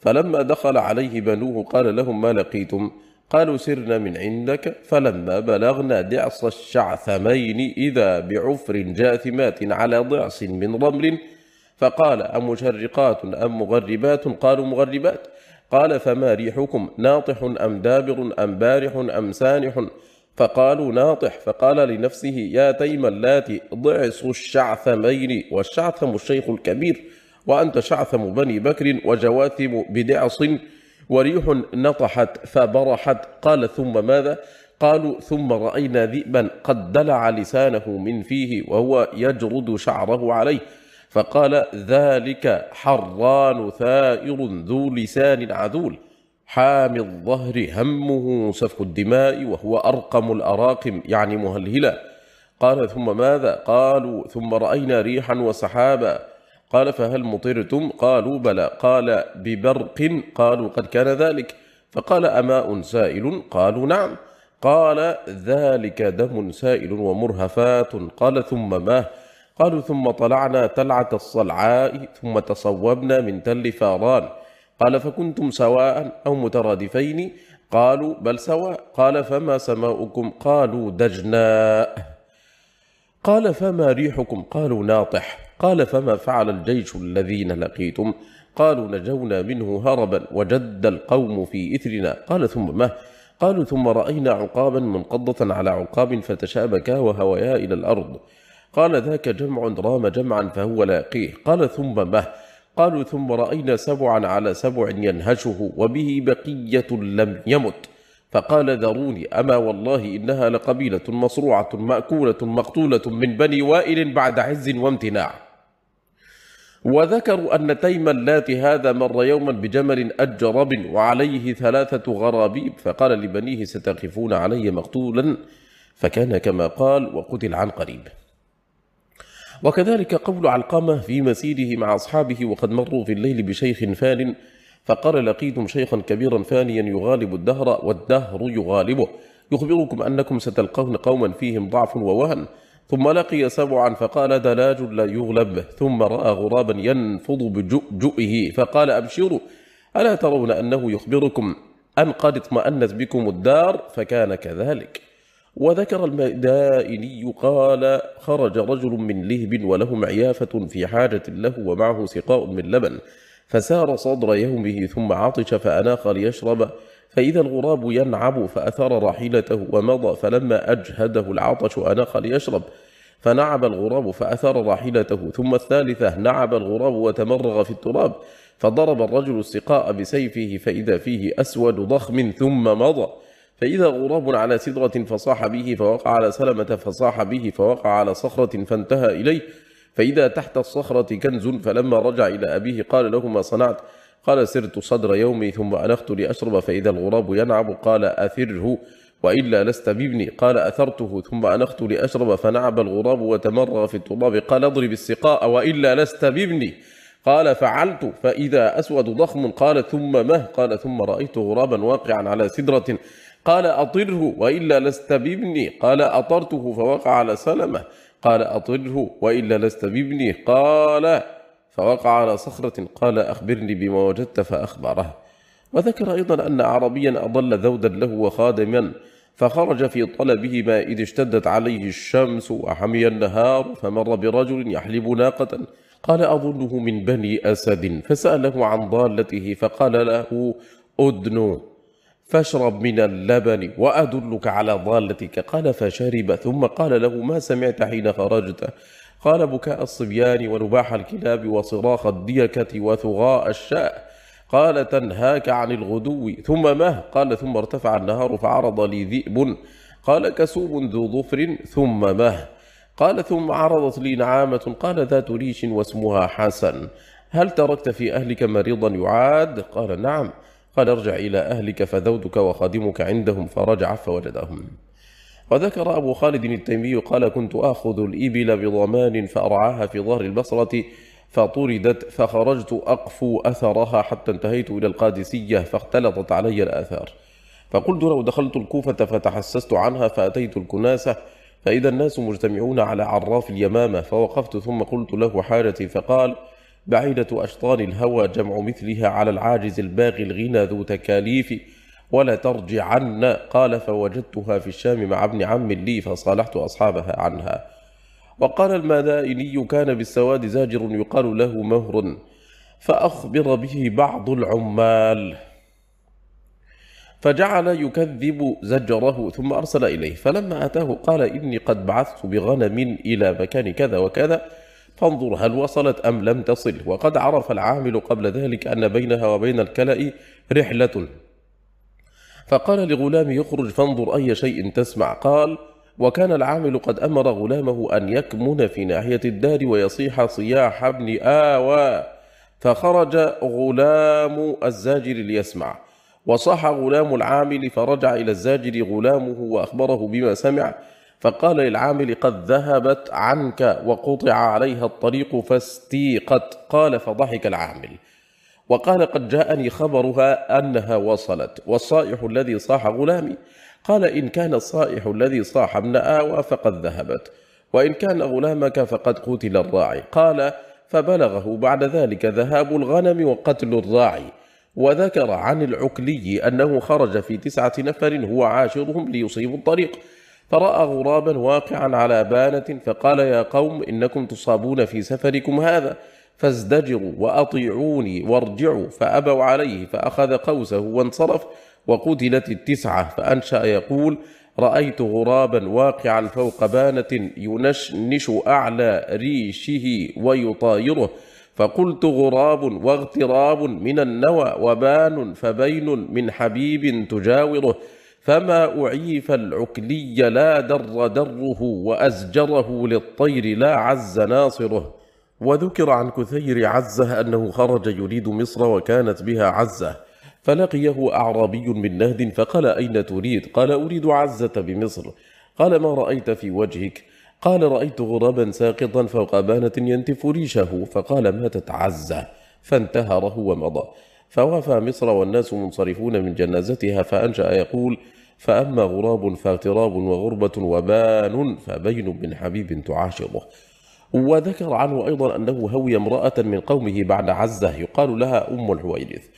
فلما دخل عليه بنوه قال لهم ما لقيتم؟ قالوا سرنا من عندك. فلما بلغنا دعص الشعثمين إذا بعفر جاثمات على ضعص من رمل. فقال أمشرقات أم مغربات؟ قالوا مغربات. قال فما ريحكم؟ ناطح أم دابر أم بارح أم سانح؟ فقالوا ناطح. فقال لنفسه يا تيم اللاتي ضعص الشعثمين. والشعثم الشيخ الكبير وأنت شعثم بني بكر وجواثم بدعص وريح نطحت فبرحت. قال ثم ماذا؟ قالوا ثم رأينا ذئبا قد دلع لسانه من فيه وهو يجرد شعره عليه. فقال ذلك حران ثائر ذو لسان عذول. حامي الظهر همه سفك الدماء وهو أرقم الأراقم يعني مهلهلا. قال ثم ماذا؟ قالوا ثم رأينا ريحا وسحابا. قال فهل مطرتم؟ قالوا بلى. قال ببرق. قالوا قد كان ذلك. فقال أماء سائل؟ قالوا نعم. قال ذلك دم سائل ومرهفات. قال ثم ما؟ قالوا ثم طلعنا تلعة الصلعاء ثم تصوبنا من تل فاران. قال فكنتم سواء أو مترادفين؟ قالوا بل سواء. قال فما سماؤكم؟ قالوا دجناء. قال فما ريحكم؟ قالوا ناطح. قال فما فعل الجيش الذين لقيتم؟ قالوا نجونا منه هربا وجد القوم في إثرنا. قال ثم ما؟ قالوا ثم رأينا عقابا منقضة على عقاب فتشابكا وهويا إلى الأرض. قال ذاك جمع رام جمعا فهو لاقيه. قال ثم ما؟ قالوا ثم رأينا سبعا على سبع ينهشه وبه بقية لم يمت. فقال ذروني أما والله إنها لقبيلة مصروعة مأكولة مقتولة من بني وائل بعد عز وامتناع. وذكروا أن تيم اللات هذا مر يوما بجمل أجرب وعليه ثلاثة غرابيب فقال لبنيه ستقفون علي مقتولا؟ فكان كما قال وقتل عن قريب. وكذلك قول علقمة في مسيره مع أصحابه وقد مروا في الليل بشيخ فان فقال لقيتم شيخا كبيرا فانيا يغالب الدهر والدهر يغالبه. يخبركم أنكم ستلقون قوما فيهم ضعف ووهن ثم لقي سبعا فقال دلاج لا يغلب. ثم رأى غرابا ينفض بجؤجؤه فقال أبشروا ألا ترون أنه يخبركم أن قد اطمأنت بكم الدار فكان كذلك. وذكر المدائني قال خرج رجل من لهب له معيافة في حاجة له ومعه سقاء من لبن فسار صدر يومه ثم عطش فأناخ ليشرب فإذا الغراب ينعب فأثار راحلته ومضى فلما أجهده العطش أناخ ليشرب فنعب الغراب فأثار راحلته ثم الثالثة نعب الغراب وتمرغ في التراب فضرب الرجل السقاء بسيفه فإذا فيه أسود ضخم ثم مضى. فإذا غراب على سدرة فصاح به فوقع على سلمة فصاح به فوقع على صخرة فانتهى إليه. فإذا تحت الصخرة كنز فلما رجع إلى أبيه قال له ما صنعت قال سرت صدر يومي ثم أنخت لأشرب فإذا الغراب ينعب قال أثره وإلا لست بابني. قال أثرته ثم أنخت لأشرب فنعب الغراب وتمرغ في التراب. قال اضرب السقاء وإلا لست بابني. قال فعلت فإذا أسود ضخم. قال ثم مه. قال ثم رأيت غرابا واقعا على سدرة. قال أطره وإلا لست بابني. قال أطرته فوقع على سلمة. قال أطره وإلا لست بابني. قال فوقع على صخرة قال أخبرني بما وجدت فأخبره. وذكر أيضا أن عربيا أضل ذودا له وخادما فخرج في طلبهما إذ اشتدت عليه الشمس وحمي النهار فمر برجل يحلب ناقة. قال أظنه من بني أسد. فسأله عن ضالته فقال له أدنو فاشرب من اللبن وأدلك على ضالتك. قال فشرب. ثم قال له ما سمعت حين خرجت؟ قال بكاء الصبيان ونباح الكلاب وصراخ الديكة وثغاء الشاء قال تنهاك عن الغدو. ثم مه. قال ثم ارتفع النهار فعرض لي ذئب. قال كسوب ذو ظفر. ثم مه. قال ثم عرضت لي نعامة. قال ذات ريش واسمها حسن. هل تركت في أهلك مريضا يعاد؟ قال نعم. قال ارجع إلى أهلك فذودك وخادمك عندهم فرجع فوجدهم وذكر أبو خالد التيمي قال كنت آخذ الإبل بضمان فأرعاها في ظهر البصرة فطردت فخرجت أقفو أثرها حتى انتهيت إلى القادسية فاختلطت علي الآثار. فقلت لو دخلت الكوفة فتحسست عنها فأتيت الكناسة فإذا الناس مجتمعون على عراف اليمامة فوقفت ثم قلت له حاجتي فقال بعيدة أشطان الهوى جمع مثلها على العاجز الباغي الغنى ذو تكاليف ولا ترجعن. قال فوجدتها في الشام مع ابن عم لي فصالحت أصحابها عنها. وقال المدائني كان بالسواد زاجر يقال له مهر فأخبر به بعض العمال. فجعل يكذب زجره ثم أرسل إليه. فلما أتاه قال إني قد بعثت بغنم إلى مكان كذا وكذا فانظر هل وصلت أم لم تصل. وقد عرف العامل قبل ذلك أن بينها وبين الكلأ رحلة. فقال لغلام يخرج فانظر أي شيء تسمع. قال وكان العامل قد أمر غلامه أن يكمن في ناحية الدار ويصيح صياح ابن آوى. فخرج غلام الزاجر ليسمع. وصاح غلام العامل فرجع إلى الزاجر غلامه وأخبره بما سمع. فقال للعامل قد ذهبت عنك وقطع عليها الطريق فاستيقت قال فضحك العامل. وقال قد جاءني خبرها أنها وصلت والصائح الذي صاح غلامي. قال إن كان الصائح الذي صاح ابن آوى فقد ذهبت وإن كان غلامك فقد قتل الراعي. قال فبلغه بعد ذلك ذهاب الغنم وقتل الراعي وذكر عن العكلي أنه خرج في تسعة نفر هو عاشرهم ليصيبوا الطريق فرأى غرابا واقعا على بانة فقال يا قوم إنكم تصابون في سفركم هذا. فازدجروا وأطيعوني وارجعوا فأبوا عليه فأخذ قوسه وانصرف وقتلت التسعة فأنشأ يقول رأيت غرابا واقعا فوق بانة ينشنش أعلى ريشه ويطايره فقلت غراب واغتراب من النوى وبان فبين من حبيب تجاوره فما أعيف العكلي لا در دره وأزجره للطير لا عز ناصره. وذكر عن كثير عزة أنه خرج يريد مصر وكانت بها عزة فلقيه أعرابي من نهد فقال أين تريد؟ قال أريد عزة بمصر. قال ما رأيت في وجهك؟ قال رأيت غرابا ساقطا فوق بانة ينتف ريشه. فقال ما تتعزى فانتهره ومضى. فوافى مصر والناس منصرفون من جنازتها فأنشأ يقول فأما غراب فاغتراب وغربة وبان فبين من حبيب تعاشره. وذكر عنه أيضا أنه هوي امرأة من قومه بعد عزة يقال لها أم الحويرث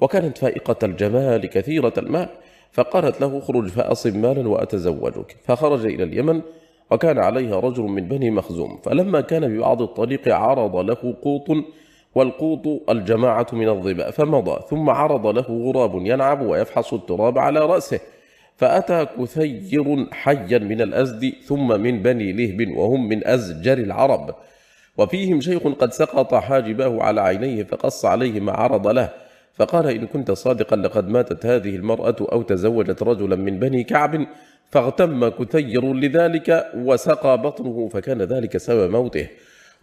وكانت فائقة الجمال كثيرة المال فقالت له اخرج فأصب مالا وأتزوجك. فخرج إلى اليمن وكان عليها رجل من بني مخزوم. فلما كان ببعض الطريق عرض له قوط والقوط الجماعة من الظباء فمضى. ثم عرض له غراب ينعب ويفحص التراب على رأسه. فأتى كثير حيا من الأزد ثم من بني لهب وهم من أزجر العرب. وفيهم شيخ قد سقط حاجباه على عينيه فقص عليه ما عرض له. فقال إن كنت صادقا لقد ماتت هذه المرأة أو تزوجت رجلا من بني كعب. فاغتم كثير لذلك وسقى بطنه فكان ذلك سبب موته.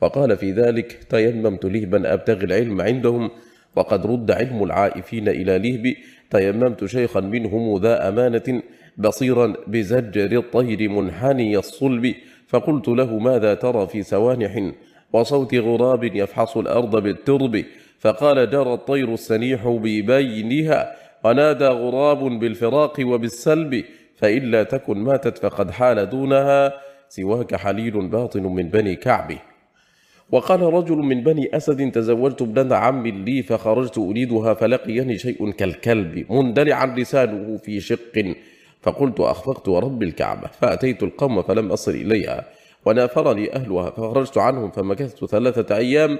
وقال في ذلك تيممت لهبا أبتغي العلم عندهم. وقد رد علم العائفين إلى لهب تيممت شيخا منهم ذا أمانة بصيرا بزجر الطير منحني الصلب فقلت له ماذا ترى في سوانح وصوت غراب يفحص الأرض بالترب؟ فقال جرى الطير السنيح ببينها ونادى غراب بالفراق وبالسلب فإلا تكن ماتت فقد حال دونها سواك حليل باطن من بني كعب. وقال رجل من بني أسد تزوجت ابنة عم لي فخرجت أريدها فلقيني شيء كالكلب مندلعا لسانه في شق. فقلت أخفقت ورب الكعبة فأتيت القوم فلم أصل إليها ونافرني أهلها فخرجت عنهم فمكثت ثلاثة أيام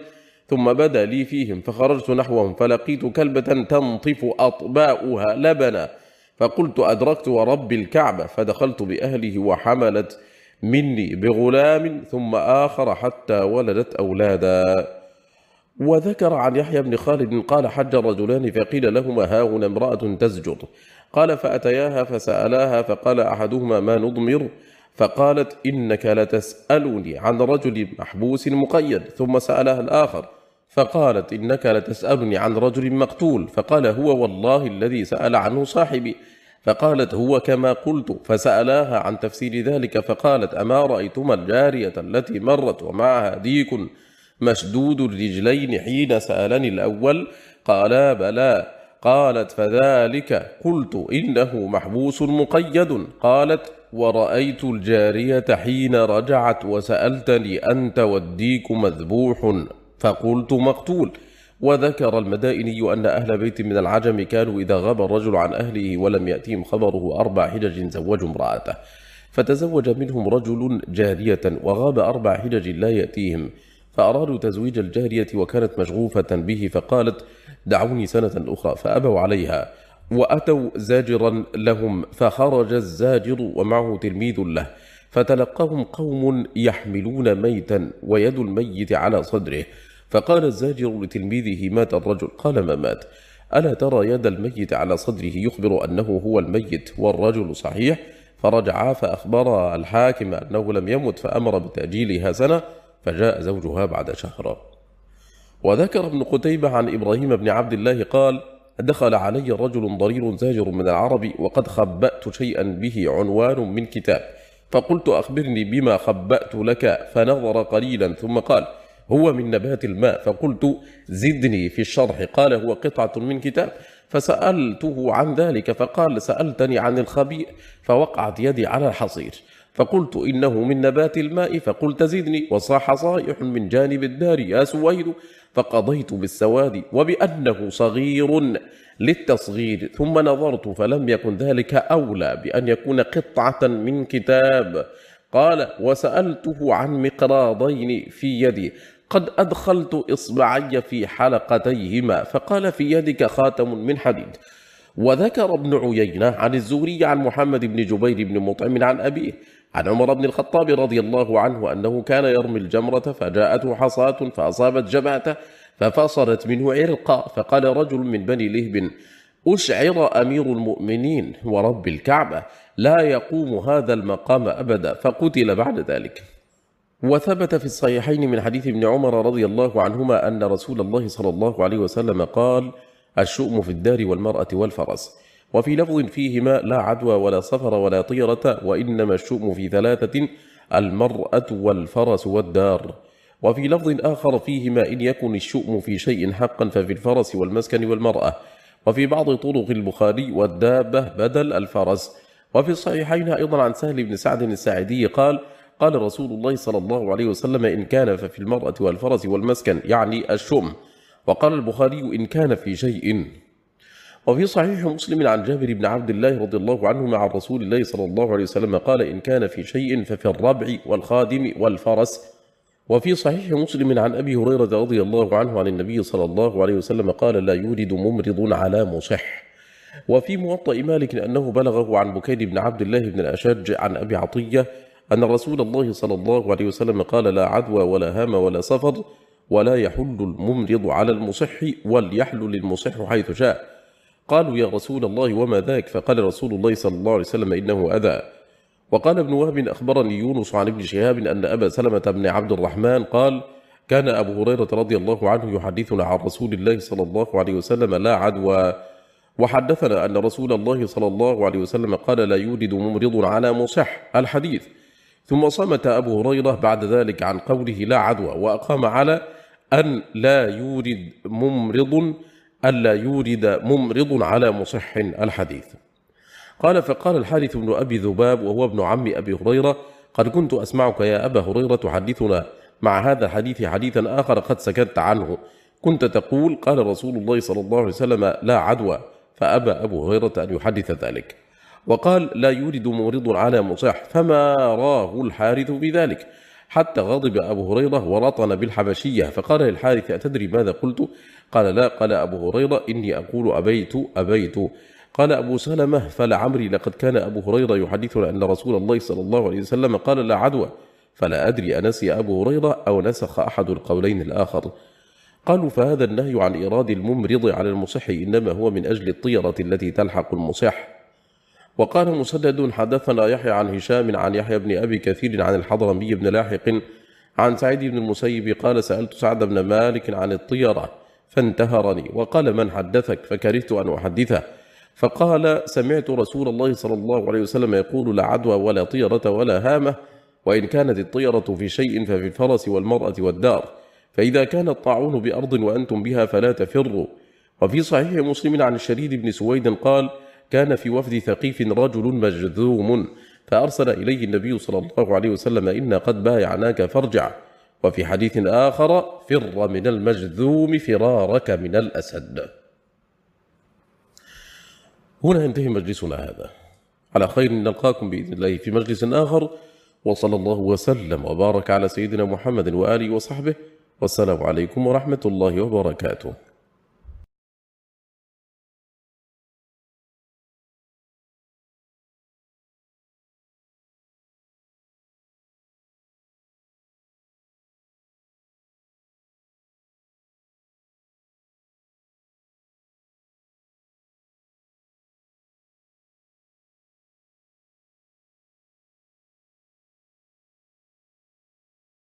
ثم بدا لي فيهم فخرجت نحوهم فلقيت كلبة تنطف أطباؤها لبنا فقلت أدركت ورب الكعبة فدخلت بأهله وحملت مني بغلام ثم آخر حتى ولدت أولادا. وذكر عن يحيى بن خالد قال حج رجلان فقيل لهما ها هنا امرأة تزجر قال فأتياها فسألاها فقال أحدهما ما نضمر؟ فقالت إنك لتسألني عن رجل محبوس مقيد. ثم سألها الآخر فقالت إنك لتسألني عن رجل مقتول. فقال هو والله الذي سأل عنه صاحبي. فقالت هو كما قلت فسألاها عن تفسير ذلك فقالت أما رأيتما الجارية التي مرت ومعها ديك مشدود الرجلين حين سألني الأول؟ قالا بلى. قالت فذلك قلت إنه محبوس مقيد. قالت ورأيت الجارية حين رجعت وسألتني أنت والديك مذبوح؟ فقلت مقتول. وذكر المدائني أن أهل بيت من العجم كانوا إذا غاب الرجل عن أهله ولم يأتيهم خبره أربع حجج زوجوا امرأته. فتزوج منهم رجل جارية وغاب أربع حجج لا يأتيهم. فأرادوا تزويج الجارية وكانت مشغوفة به فقالت دعوني سنة أخرى. فأبوا عليها وأتوا زاجرا لهم فخرج الزاجر ومعه تلميذ له. فتلقاهم قوم يحملون ميتا ويد الميت على صدره. فقال الزاجر لتلميذه مات الرجل. قال ما مات؟ ألا ترى يد الميت على صدره يخبر أنه هو الميت والرجل صحيح؟ فرجعا فأخبر الحاكم أنه لم يمت فأمر بتأجيلها سنة فجاء زوجها بعد شهر. وذكر ابن قتيبة عن إبراهيم بن عبد الله قال دخل علي رجل ضرير زاجر من العرب وقد خبأت شيئا به عنوان من كتاب فقلت أخبرني بما خبأت لك. فنظر قليلا ثم قال هو من نبات الماء. فقلت زدني في الشرح. قال هو قطعة من كتاب. فسألته عن ذلك. فقال سألتني عن الخبيء فوقعت يدي على الحصير. فقلت إنه من نبات الماء. فقلت زدني. وصاح صائح من جانب الدار يا سويد. فقضيت بالسواد وبأنه صغير للتصغير. ثم نظرت فلم يكن ذلك أولى بأن يكون قطعة من كتاب. قال وسألته عن مقراضين في يدي. قد أدخلت إصبعي في حلقتيهما فقال في يدك خاتم من حديد. وذكر ابن عيينة عن الزهري عن محمد بن جبير بن مطعم عن أبيه عن عمر بن الخطاب رضي الله عنه أنه كان يرمي الجمرة فجاءته حصاة فأصابت جبهته ففصلت منه عرقا فقال رجل من بني لهب أشعر أمير المؤمنين ورب الكعبة لا يقوم هذا المقام أبدا. فقتل بعد ذلك. وثبت في الصحيحين من حديث ابن عمر رضي الله عنهما أن رسول الله صلى الله عليه وسلم قال الشؤم في الدار والمرأة والفرس. وفي لفظ فيهما لا عدوى ولا صفر ولا طيرة وإنما الشؤم في ثلاثة المرأة والفرس والدار. وفي لفظ آخر فيهما إن يكن الشؤم في شيء حقا ففي الفرس والمسكن والمرأة. وفي بعض طرق البخاري والدابة بدل الفرس. وفي الصحيحين أيضا عن سهل بن سعد الساعدي قال قال رسول الله صلى الله عليه وسلم إن كان ففي المرأة والفرس والمسكن يعني الشؤم. وقال البخاري إن كان في شيء. وفي صحيح مسلم عن جابر بن عبد الله رضي الله عنه مع رسول الله صلى الله عليه وسلم قال إن كان في شيء ففي الربع والخادم والفرس. وفي صحيح مسلم عن أبي هريرة رضي الله عنه عن النبي صلى الله عليه وسلم قال لا يورد ممرض على مصح. وفي موطأ مالك أنه بلغه عن بكير بن عبد الله بن الأشج عن أبي عطية أن رسول الله صلى الله عليه وسلم قال لا عدوى ولا هام ولا سفر ولا يحل الممرض على المصح وليحل للمصح حيث شاء. قالوا يا رسول الله وما ذاك؟ فقال رسول الله صلى الله عليه وسلم إنه أذى. وقال ابن وهب أخبرني يونس عن ابن شهاب أن أبا سلمة بن عبد الرحمن قال كان أبو هريرة رضي الله عنه يحدثنا عن رسول الله صلى الله عليه وسلم لا عدوى. وحدثنا أن رسول الله صلى الله عليه وسلم قال لا يولد ممرض على مصح. الحديث ثم صمت أبو هريرة بعد ذلك عن قوله لا عدوى وأقام على أن لا يورد ممرض ألا يورد ممرض على مصح الحديث. قال فقال الحارث بن أبي ذباب وهو ابن عم أبي هريرة قد كنت أسمعك يا أبا هريرة تحدثنا مع هذا الحديث حديثا آخر قد سكت عنه. كنت تقول قال رسول الله صلى الله عليه وسلم لا عدوى فأبى أبو هريرة أن يحدث ذلك. وقال لا يورد ممرض على مصح فما راه الحارث بذلك. حتى غضب أبو هريرة ورطن بالحبشية فقال للحارث أتدري ماذا قلت؟ قال لا قال أبو هريرة إني أقول أبيت أبيت. قال أبو سلمة فلعمري لقد كان أبو هريرة يحدثنا أن رسول الله صلى الله عليه وسلم قال لا عدوى فلا أدري أنسي أبو هريرة أو نسخ أحد القولين الآخر. قالوا فهذا النهي عن إيراد الممرض على المصح إنما هو من أجل الطيرة التي تلحق المصح. وقال مسدد حدثنا يحيى عن هشام عن يحيى بن أبي كثير عن الحضرمي بن لاحق عن سعيد بن المسيب قال سألت سعد بن مالك عن الطيرة فانتهرني وقال من حدثك؟ فكرهت أن أحدثه. فقال سمعت رسول الله صلى الله عليه وسلم يقول لا عدوى ولا طيرة ولا هامة وإن كانت الطيرة في شيء ففي الفرس والمرأة والدار. فإذا كان الطاعون بأرض وأنتم بها فلا تفروا. وفي صحيح مسلم عن الشريد بن سويد قال كان في وفد ثقيف رجل مجذوم فأرسل إليه النبي صلى الله عليه وسلم إنا قد بايعناك فارجع. وفي حديث آخر فر من المجذوم فرارك من الأسد. هنا ينتهي مجلسنا هذا. على خير نلقاكم بإذن الله في مجلس آخر. وصلى الله وسلم وبارك على سيدنا محمد وآله وصحبه. والسلام عليكم ورحمة الله وبركاته.